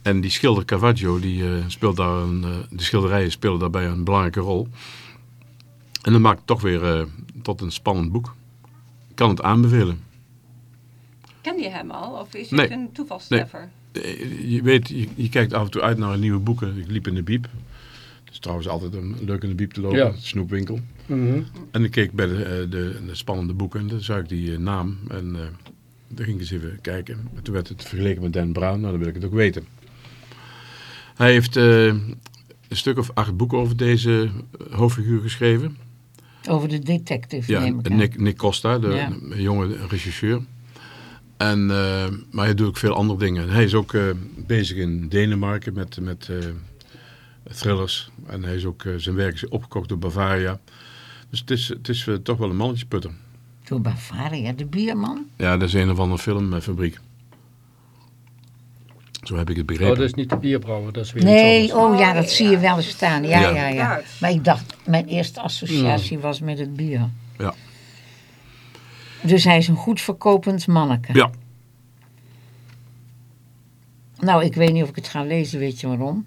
En die schilder Caravaggio, die, eh, speelt daar een, eh, de schilderijen spelen daarbij een belangrijke rol. En dat maakt het toch weer tot een spannend boek. Ik kan het aanbevelen. Ken je hem al? Of is Nee. het een toevalstreffer? Eh, Je weet, je, je kijkt af en toe uit naar nieuwe boeken. Ik liep in de biep. Trouwens altijd een leuk in de biep te lopen, Ja. snoepwinkel. Mhm. En ik keek bij de, eh, de, de spannende boeken en dan zag ik die eh, naam. En eh daar ging ik eens even kijken. En toen werd het vergeleken met Dan Brown, nou dan wil ik het ook weten. Hij heeft eh, een stuk of acht boeken over deze hoofdfiguur geschreven. Over de detective, Ja, neem ik aan. Nick, Nick Costa, de Ja. jonge regisseur. En, eh, maar hij doet ook veel andere dingen. Hij is ook eh, bezig in Denemarken met, met eh, thrillers. En hij is ook, eh, zijn werk is opgekocht door Bavaria. Dus het is, het is eh, toch wel een mannetje putter. Door Bavaria, de bierman. Ja, dat is een of andere filmfabriek. Zo heb ik het begrepen. Oh, dat is niet de bierbrouwer, dat is weer iets Nee, anders. oh ja, dat zie je wel eens staan. Ja, Ja. ja, ja. Maar ik dacht, mijn eerste associatie was met het bier. Ja. Dus hij is een goed verkopend manneke. Ja, Nou, ik weet niet of ik het ga lezen, weet je waarom?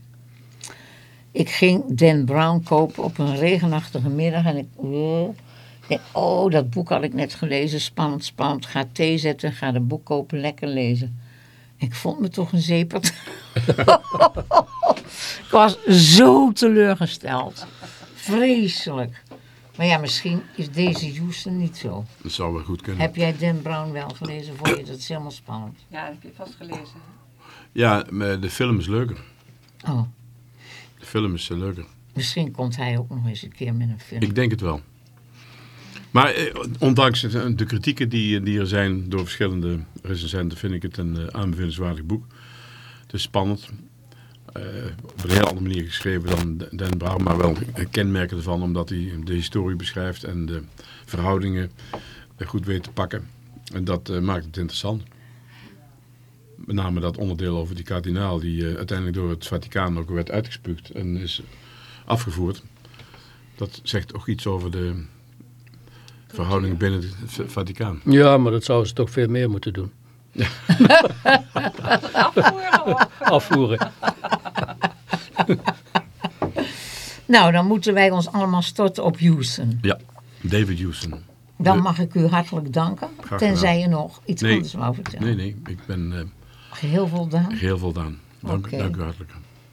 Ik ging Dan Brown kopen op een regenachtige middag en ik... Oh, denk, oh, dat boek had ik net gelezen, spannend, spannend. Ga thee zetten, ga de boek kopen, lekker lezen. Ik vond me toch een zeepert. ik was zo teleurgesteld. Vreselijk. Maar ja, misschien is deze Houston niet zo. dat zou wel goed kunnen. Heb jij Dan Brown wel gelezen? Vond je dat is helemaal spannend? Ja, dat heb je vast gelezen. Ja, maar de film is leuker. Oh, film is eh, leuker. misschien komt hij ook nog eens een keer met een film. Ik denk het wel. Maar eh, ondanks het- de kritieken die, die er zijn door verschillende recensenten, vind ik het een eh, aanbevelenswaardig boek. Het is spannend. Eh, op een heel andere manier geschreven dan Dan Brown, maar wel kenmerken ervan, omdat hij de historie beschrijft en de verhoudingen eh, goed weet te pakken. En dat eh, maakt het interessant. Met name dat onderdeel over die kardinaal, die eh, uiteindelijk door het Vaticaan ook werd uitgespuugd en is afgevoerd. Dat zegt ook iets over de verhoudingen binnen het Vaticaan. Ja, maar dat zouden ze toch veel meer moeten doen. Afvoeren. Nou, dan moeten wij ons allemaal storten op Houston. Ja, David Houston. Dan mag ik u hartelijk danken. Graag Tenzij je nog iets Nee. anders wou vertellen. Nee, nee, ik ben eh, Geheel voldaan. heel voldaan. Dank, dank u hartelijk.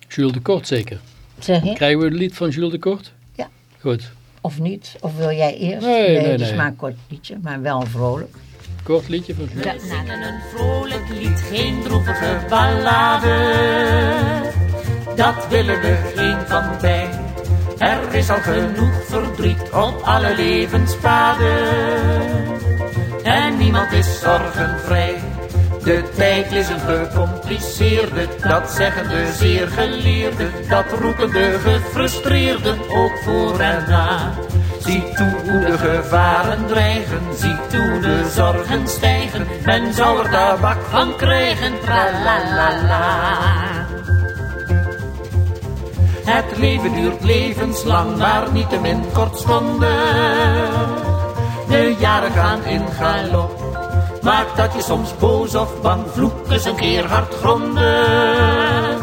Jules de Kort zeker. Zeg je? Krijgen we een lied van Jules de Kort? Ja. Goed. Of niet? Of wil jij eerst? Nee, nee, het is nee. maar een kort liedje, maar wel vrolijk. Kort liedje van Jules. Ja, zingen een vrolijk lied, geen droevige ballade. Dat willen we geen van bij. Er is al genoeg verdriet op alle levenspaden. En niemand is zorgenvrij. De tijd is een gecompliceerde, dat zeggen de zeer geleerden, dat roepen de gefrustreerden, ook voor en na. Zie toe hoe de gevaren dreigen, zie toe de zorgen stijgen, men zou er tabak van krijgen, tralalala. Het leven duurt levenslang, maar niettemin kortstondig. De jaren gaan in galop. Maakt dat je soms boos of bang vloek eens een keer hard gronden.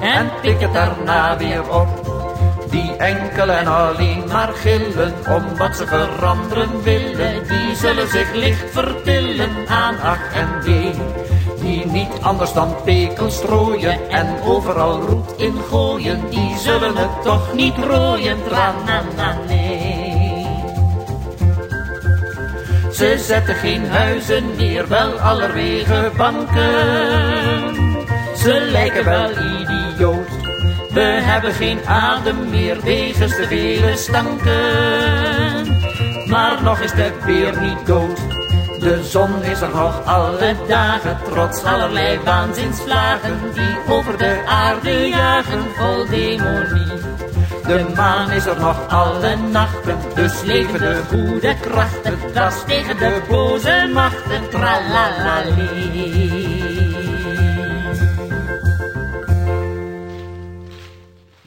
En pik het daarna weer op. Die enkel en alleen maar gillen om wat ze veranderen willen. Die zullen zich licht vertillen aan ach en wee. Die niet anders dan pekels strooien en overal roet in gooien. Die zullen het toch niet rooien, tranana nee. Ze zetten geen huizen neer, wel allerwege banken. Ze lijken wel idioot. We hebben geen adem meer wegens de vele stanken. Maar nog is de beer niet dood. De zon is er nog alle dagen, trots allerlei waanzinsvlagen die over de aarde jagen vol demonie. De maan is er nog alle nachten, dus leven de goede krachten, dat is tegen de boze machten, tralalali.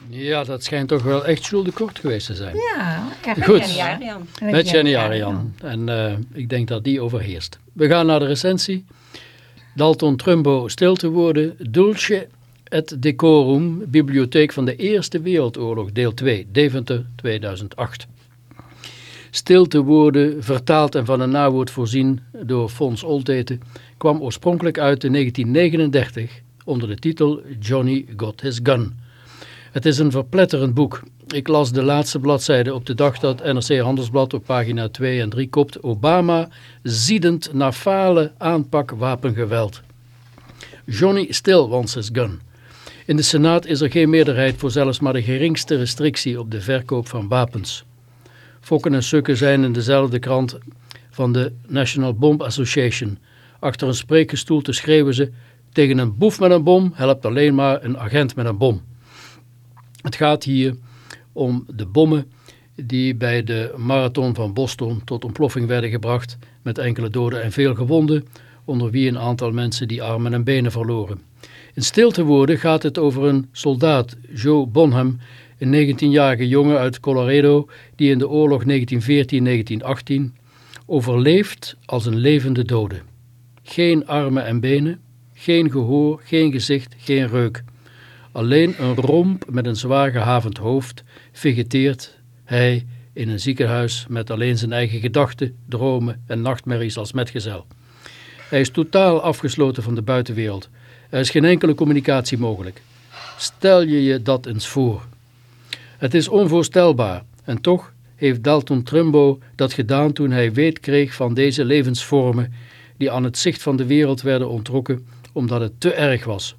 Ja, dat schijnt toch wel echt Jules de Kort geweest te zijn. Ja, kijk, Goed. Jenny Arian. Met Jenny Arian. En eh, ik denk dat die overheerst. We gaan naar de recensie. Dalton Trumbo stil te worden, Dulce et Decorum, Bibliotheek van de Eerste Wereldoorlog, deel 2, Deventer 2008. Stil te worden, vertaald en van een nawoord voorzien door Fons Olteten, kwam oorspronkelijk uit in 1939 onder de titel Johnny Got His Gun. Het is een verpletterend boek. Ik las de laatste bladzijde op de dag dat NRC Handelsblad op pagina 2 en 3 kopt Obama ziedend naar fale aanpak wapengeweld. Johnny still wants his gun. In de Senaat is er geen meerderheid voor zelfs maar de geringste restrictie op de verkoop van wapens. Fokken en Sukken zijn in dezelfde krant van de National Bomb Association. Achter een spreekgestoel te schreeuwen ze tegen een boef met een bom helpt alleen maar een agent met een bom. Het gaat hier om de bommen die bij de marathon van Boston tot ontploffing werden gebracht met enkele doden en veel gewonden, onder wie een aantal mensen die armen en benen verloren. In stilte woorden gaat het over een soldaat, Joe Bonham, een 19-jarige jongen uit Colorado die in de oorlog 1914-1918 overleeft als een levende dode. Geen armen en benen, geen gehoor, geen gezicht, geen reuk. Alleen een romp met een zwaar gehavend hoofd vegeteert hij in een ziekenhuis met alleen zijn eigen gedachten, dromen en nachtmerries als metgezel. Hij is totaal afgesloten van de buitenwereld. Er is geen enkele communicatie mogelijk. Stel je je dat eens voor. Het is onvoorstelbaar en toch heeft Dalton Trumbo dat gedaan toen hij weet kreeg van deze levensvormen die aan het zicht van de wereld werden ontrokken omdat het te erg was.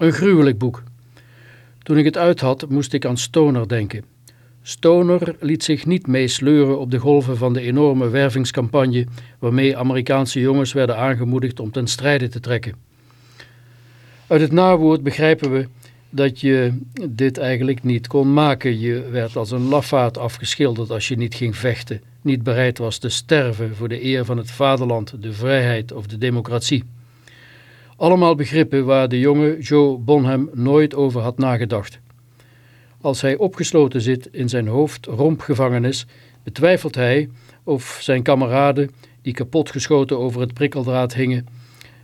Een gruwelijk boek. Toen ik het uit had, moest ik aan Stoner denken. Stoner liet zich niet meesleuren op de golven van de enorme wervingscampagne waarmee Amerikaanse jongens werden aangemoedigd om ten strijde te trekken. Uit het nawoord begrijpen we dat je dit eigenlijk niet kon maken. Je werd als een lafaard afgeschilderd als je niet ging vechten, niet bereid was te sterven voor de eer van het vaderland, de vrijheid of de democratie. Allemaal begrippen waar de jonge Joe Bonham nooit over had nagedacht. Als hij opgesloten zit in zijn hoofd rompgevangenis, betwijfelt hij of zijn kameraden, die kapotgeschoten over het prikkeldraad hingen,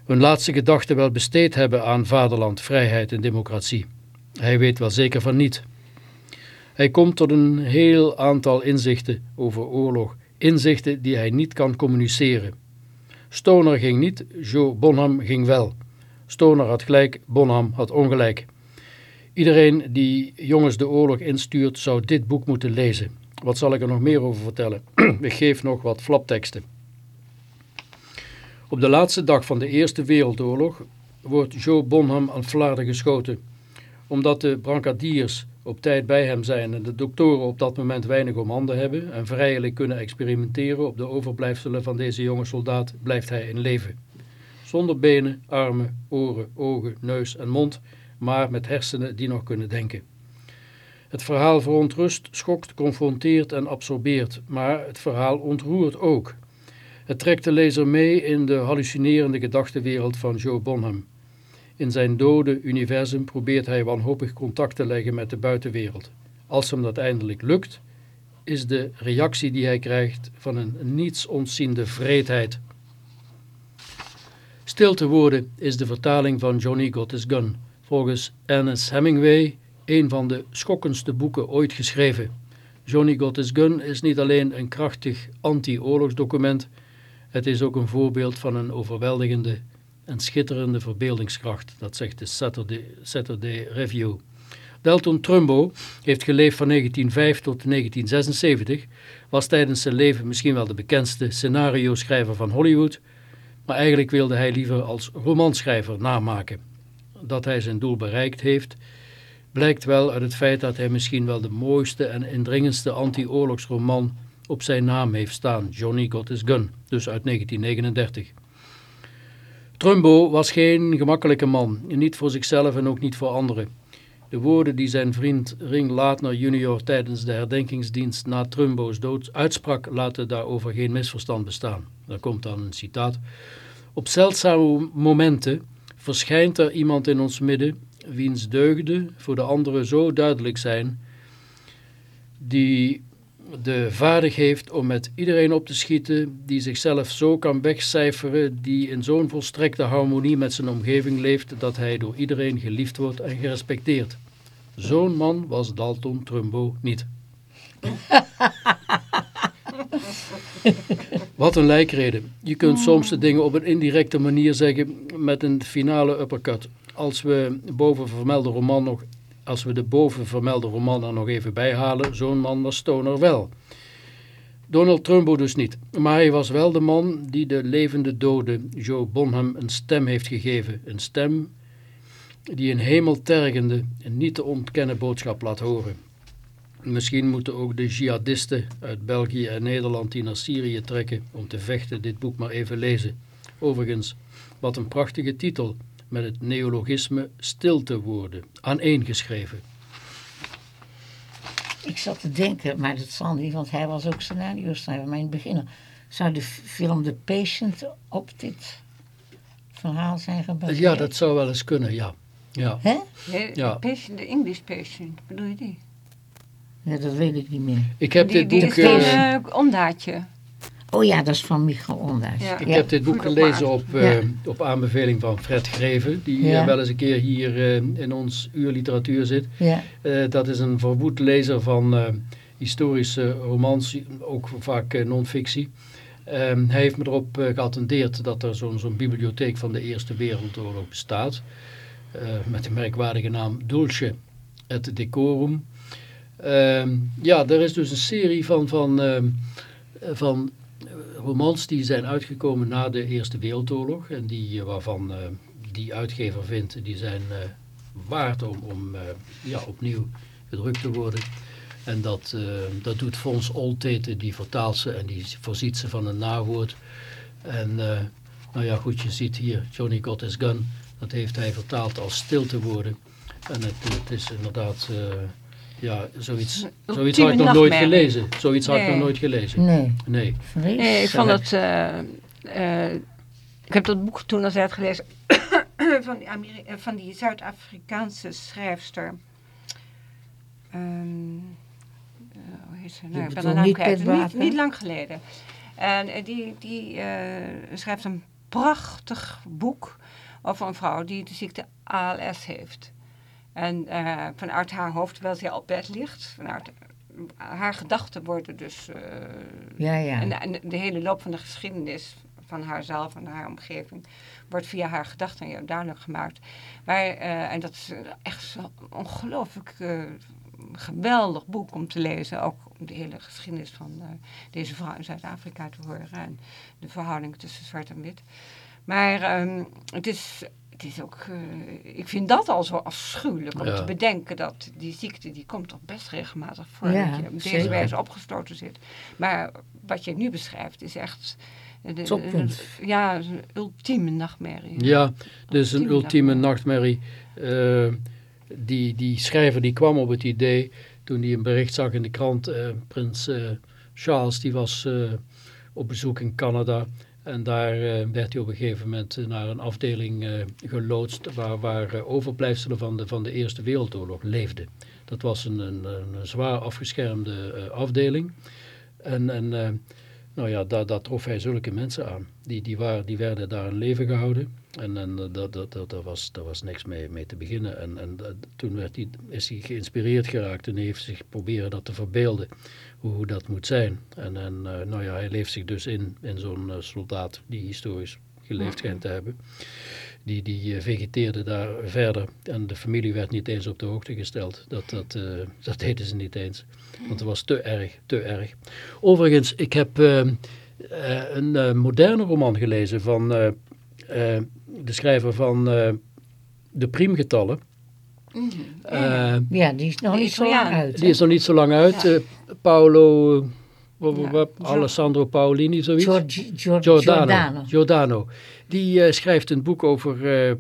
hun laatste gedachten wel besteed hebben aan vaderland, vrijheid en democratie. Hij weet wel zeker van niet. Hij komt tot een heel aantal inzichten over oorlog, inzichten die hij niet kan communiceren. Stoner ging niet, Joe Bonham ging wel. Stoner had gelijk, Bonham had ongelijk. Iedereen die jongens de oorlog instuurt zou dit boek moeten lezen. Wat zal ik er nog meer over vertellen? ik geef nog wat flapteksten. Op de laatste dag van de Eerste Wereldoorlog wordt Joe Bonham aan Vlaarden geschoten. Omdat de brancadiers op tijd bij hem zijn en de doktoren op dat moment weinig om handen hebben en vrijelijk kunnen experimenteren op de overblijfselen van deze jonge soldaat, blijft hij in leven. Zonder benen, armen, oren, ogen, neus en mond, maar met hersenen die nog kunnen denken. Het verhaal verontrust, schokt, confronteert en absorbeert, maar het verhaal ontroert ook. Het trekt de lezer mee in de hallucinerende gedachtenwereld van Joe Bonham. In zijn dode universum probeert hij wanhopig contact te leggen met de buitenwereld. Als hem dat eindelijk lukt, is de reactie die hij krijgt van een niets ontziende vreedheid. Stil te worden is de vertaling van Johnny Got His Gun, volgens Ernest Hemingway een van de schokkendste boeken ooit geschreven. Johnny Got His Gun is niet alleen een krachtig anti-oorlogsdocument, het is ook een voorbeeld van een overweldigende en schitterende verbeeldingskracht, dat zegt de Saturday, Saturday Review. Dalton Trumbo heeft geleefd van 1905 tot 1976, was tijdens zijn leven misschien wel de bekendste scenario-schrijver van Hollywood, maar eigenlijk wilde hij liever als romanschrijver namaken. Dat hij zijn doel bereikt heeft, blijkt wel uit het feit dat hij misschien wel de mooiste en indringendste anti-oorlogsroman op zijn naam heeft staan, Johnny Got His Gun, dus uit 1939. Trumbo was geen gemakkelijke man, niet voor zichzelf en ook niet voor anderen. De woorden die zijn vriend Ring Latner junior tijdens de herdenkingsdienst na Trumbo's dood uitsprak laten daarover geen misverstand bestaan. Daar komt dan een citaat. Op zeldzame momenten verschijnt er iemand in ons midden wiens deugden voor de anderen zo duidelijk zijn, die de vaardig heeft om met iedereen op te schieten, die zichzelf zo kan wegcijferen, die in zo'n volstrekte harmonie met zijn omgeving leeft, dat hij door iedereen geliefd wordt en gerespecteerd. Zo'n man was Dalton Trumbo niet. Wat een lijkreden. Je kunt soms de dingen op een indirecte manier zeggen met een finale uppercut. Als we boven vermelde roman nog als we de boven vermelde roman er nog even bij halen, zo'n man was Stoner wel. Donald Trumbo dus niet, maar hij was wel de man die de levende dode Joe Bonham een stem heeft gegeven. Een stem die een hemeltergende en niet te ontkennen boodschap laat horen. Misschien moeten ook de jihadisten uit België en Nederland die naar Syrië trekken om te vechten dit boek maar even lezen. Overigens, wat een prachtige titel met het neologisme stilte worden, aaneengeschreven. Ik zat te denken, maar dat zal niet, want hij was ook scenario schrijver. Maar in het begin zou de film The Patient op dit verhaal zijn gebaseerd? Ja, dat zou wel eens kunnen, ja. Ja, Hè? De, Ja. patient, de English patient, bedoel je die? Ja, dat weet ik niet meer. ik heb die dit die boek, is geen eh, eh, ondaatje. Oh ja, dat is van Michael. Ja. ik Ja. heb dit boek gelezen op, eh, op aanbeveling van Fred Greven, die Ja. eh, wel eens een keer hier eh, in ons uur literatuur zit. Ja. Eh, dat is een verwoed lezer van eh, historische romans, ook vaak non-fictie. Ehm, hij heeft me erop geattendeerd dat er zo'n zo'n bibliotheek van de Eerste Wereldoorlog bestaat. eh, met de merkwaardige naam Dulce et Decorum. Ehm, ja, er is dus een serie van, van, ehm, eh, van romans die zijn uitgekomen na de Eerste Wereldoorlog. En die, eh, waarvan eh, die uitgever vindt, die zijn eh, waard om, om ja, opnieuw gedrukt te worden. En dat, dat doet Fons Oltete, die vertaalt ze en die voorziet ze van een nawoord. En nou ja, goed, je ziet hier Johnny Got His Gun. Dat heeft hij vertaald als stil te worden. En het, is inderdaad, ja, zoiets, zoiets had ik nog nooit gelezen. Zoiets had ik nog Nee. nooit gelezen. Nee, Nee. Nee, ik vond het... eh, eh, ik heb dat boek toen als uitgelezen van die, Ameri- eh, van die Zuid-Afrikaanse schrijfster. Ehm, eh, hoe heet ze? Nou, ik ben niet kwijt. Niet, niet lang geleden. En die, die eh, schrijft een prachtig boek over een vrouw die de ziekte ALS heeft. En eh, vanuit haar hoofd, terwijl zij op bed ligt, vanuit haar gedachten worden dus eh, Ja, ja. en, en de hele loop van de geschiedenis van haarzelf en haar omgeving wordt via haar gedachten duidelijk gemaakt. Maar, eh, en dat is echt zo'n ongelooflijk geweldig boek om te lezen. Ook om de hele geschiedenis van deze vrouw in Zuid-Afrika te horen. En de verhouding tussen zwart en wit. Maar ehm, het is... Het is ook, eh, ik vind dat al zo afschuwelijk om Ja. te bedenken dat die ziekte, die komt toch best regelmatig voor. Ja, dat je op deze wijze opgesloten zit. Maar wat je nu beschrijft is echt... de- Toppunt. een- ja, een ultieme nachtmerrie. Ja, dus een Ultieme nachtmerrie. Eh, die, die schrijver die kwam op het idee toen hij een bericht zag in de krant. eh, Prins Charles die was eh, op bezoek in Canada. En daar eh, werd hij op een gegeven moment eh, naar een afdeling eh, geloodst waar, waar overblijfselen van de, van de Eerste Wereldoorlog leefden. Dat was een, een, een zwaar afgeschermde afdeling. En, en nou ja, daar, trof hij zulke mensen aan. Die, die, waren, die werden daar in leven gehouden. En, en dat, dat, dat, daar, was, daar was niks mee, mee te beginnen. En, en toen werd hij, is hij geïnspireerd geraakt en heeft zich proberen dat te verbeelden. Hoe, dat moet zijn. En, en eh, nou ja, hij leeft zich dus in, in zo'n eh, soldaat die historisch geleefd schijnt te hebben. Die, die eh, vegeteerde daar verder. En de familie werd niet eens op de hoogte gesteld. Dat, dat, dat deden ze niet eens. Want het was te erg, te erg. Overigens, ik heb een moderne roman gelezen van de schrijver van De Priemgetallen. Eh, Ja, die is nog niet zo lang uit. die is nog niet zo lang uit. Ja. eh, Paolo, Ja, Alessandro Paolini, zoiets. Gior- Giordano. Giordano. Giordano. Die eh, schrijft een boek over, eh,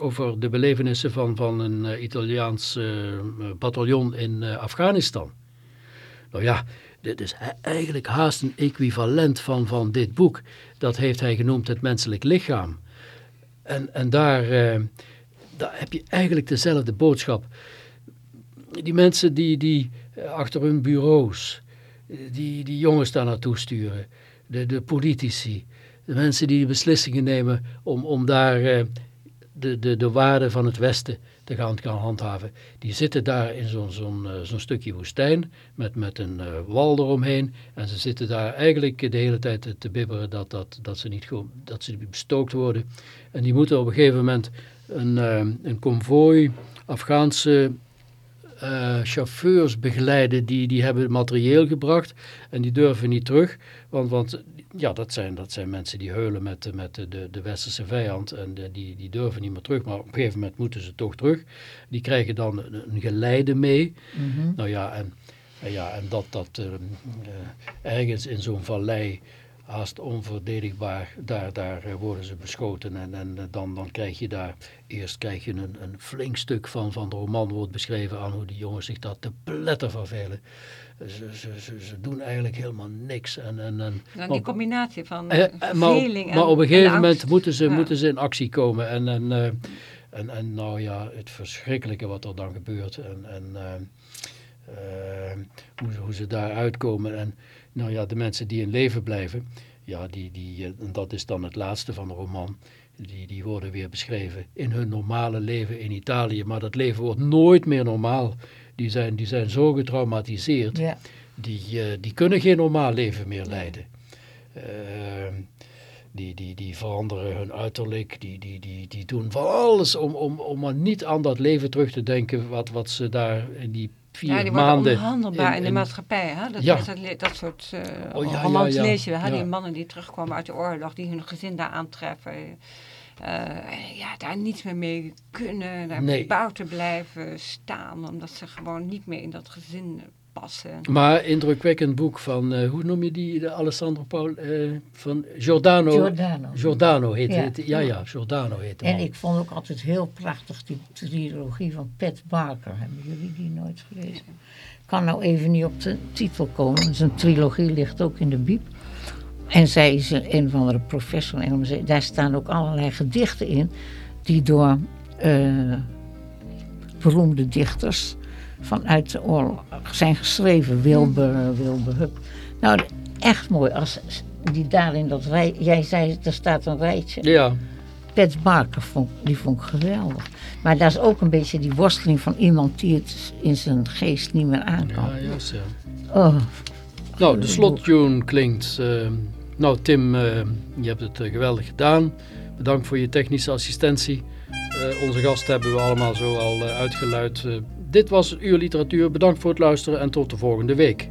over de belevenissen van, van een eh, Italiaans eh, bataljon in eh, Afghanistan. Nou ja, dit is eigenlijk haast een equivalent van, van dit boek. Dat heeft hij genoemd het menselijk lichaam. En, en daar, eh, daar heb je eigenlijk dezelfde boodschap. Die mensen die, die eh, achter hun bureaus die, die jongens daar naartoe sturen. De, de politici. De mensen die beslissingen nemen om, om daar eh, de, de, de waarden van het Westen te gaan, gaan handhaven. Die zitten daar in zo'n zo'n eh, zo'n stukje woestijn met, met een eh, wal eromheen. En ze zitten daar eigenlijk de hele tijd te bibberen dat, dat, dat, ze niet gewoon, dat ze bestookt worden. En die moeten op een gegeven moment een, eh, een konvooi Afghaanse eh, chauffeurs begeleiden die, die hebben materieel gebracht en die durven niet terug. Want, want ja, dat zijn, dat zijn mensen die heulen met, met de, de, de westerse vijand en de- die, die durven niet meer terug. Maar op een gegeven moment moeten ze toch terug. Die krijgen dan een, een geleide mee. Nou ja, en, en ja, en dat dat eh, eh, ergens in zo'n vallei haast onverdedigbaar, daar, daar eh, worden ze beschoten en, en eh, dan, dan krijg je daar, eerst krijg je een, een flink stuk van, van de roman wordt beschreven aan hoe die jongens zich daar te pletter vervelen. Ze, ze, ze, ze doen eigenlijk helemaal niks. En, en, en, Dan die combinatie van eh, eh, eh, maar, verveling maar op een en gegeven moment moeten ze, Ja. moeten ze in actie komen. En, en, en, en nou ja, het verschrikkelijke wat er dan gebeurt. En, en hoe, ze- hoe ze daar uitkomen. En nou ja, de mensen die in leven blijven. Ja, die, die, eh, en dat is dan het laatste van de roman. Die, die worden weer beschreven in hun normale leven in Italië. Maar dat leven wordt nooit meer normaal. Die zijn, die zijn zo getraumatiseerd. Ja. Die, eh, die kunnen geen normaal leven meer leiden. Ehm, die, die, die veranderen hun uiterlijk, die, die, die, die doen van alles om, om, om maar niet aan dat leven terug te denken wat, wat ze daar in die vier Ja, die worden maanden... onhandelbaar in, de maatschappij. Hè? Dat, Ja. is dat, dat soort uh, Oh, ja, romans ja. Hè? Ja. Die mannen die terugkomen uit de oorlog, die hun gezin daar aantreffen. eh, ja, daar niets meer mee kunnen. Daar Nee. buiten blijven staan. Omdat ze gewoon niet meer in dat gezin passen. Maar indrukwekkend boek van, eh, hoe noem je die, de Alessandro Paul, eh, van Giordano. Giordano. Giordano heet Ja. het. Ja, ja, Giordano heet de En ik vond ook altijd heel prachtig die trilogie van Pat Barker. Hebben jullie die nooit gelezen? Ik kan nou even niet op de titel komen. Zijn trilogie ligt ook in de bieb. En zij is een, een of andere professor. Daar staan ook allerlei gedichten in. Die door eh, beroemde dichters vanuit de oorlog zijn geschreven. Wilbur, Wilbur Hup. Nou, echt mooi. Als die daar in dat rij... Jij zei, er staat een rijtje. Ja, Pat Barker vond, die vond ik geweldig. Maar daar is ook een beetje die worsteling van iemand die het in zijn geest niet meer aan kan. ja, juist, ja. Oh, Nou, de slottune klinkt. eh, nou, Tim, eh, je hebt het eh, geweldig gedaan. Bedankt voor je technische assistentie. Eh, onze gast hebben we allemaal zo al eh, uitgeluid. Dit was Uur Literatuur. Bedankt voor het luisteren en tot de volgende week.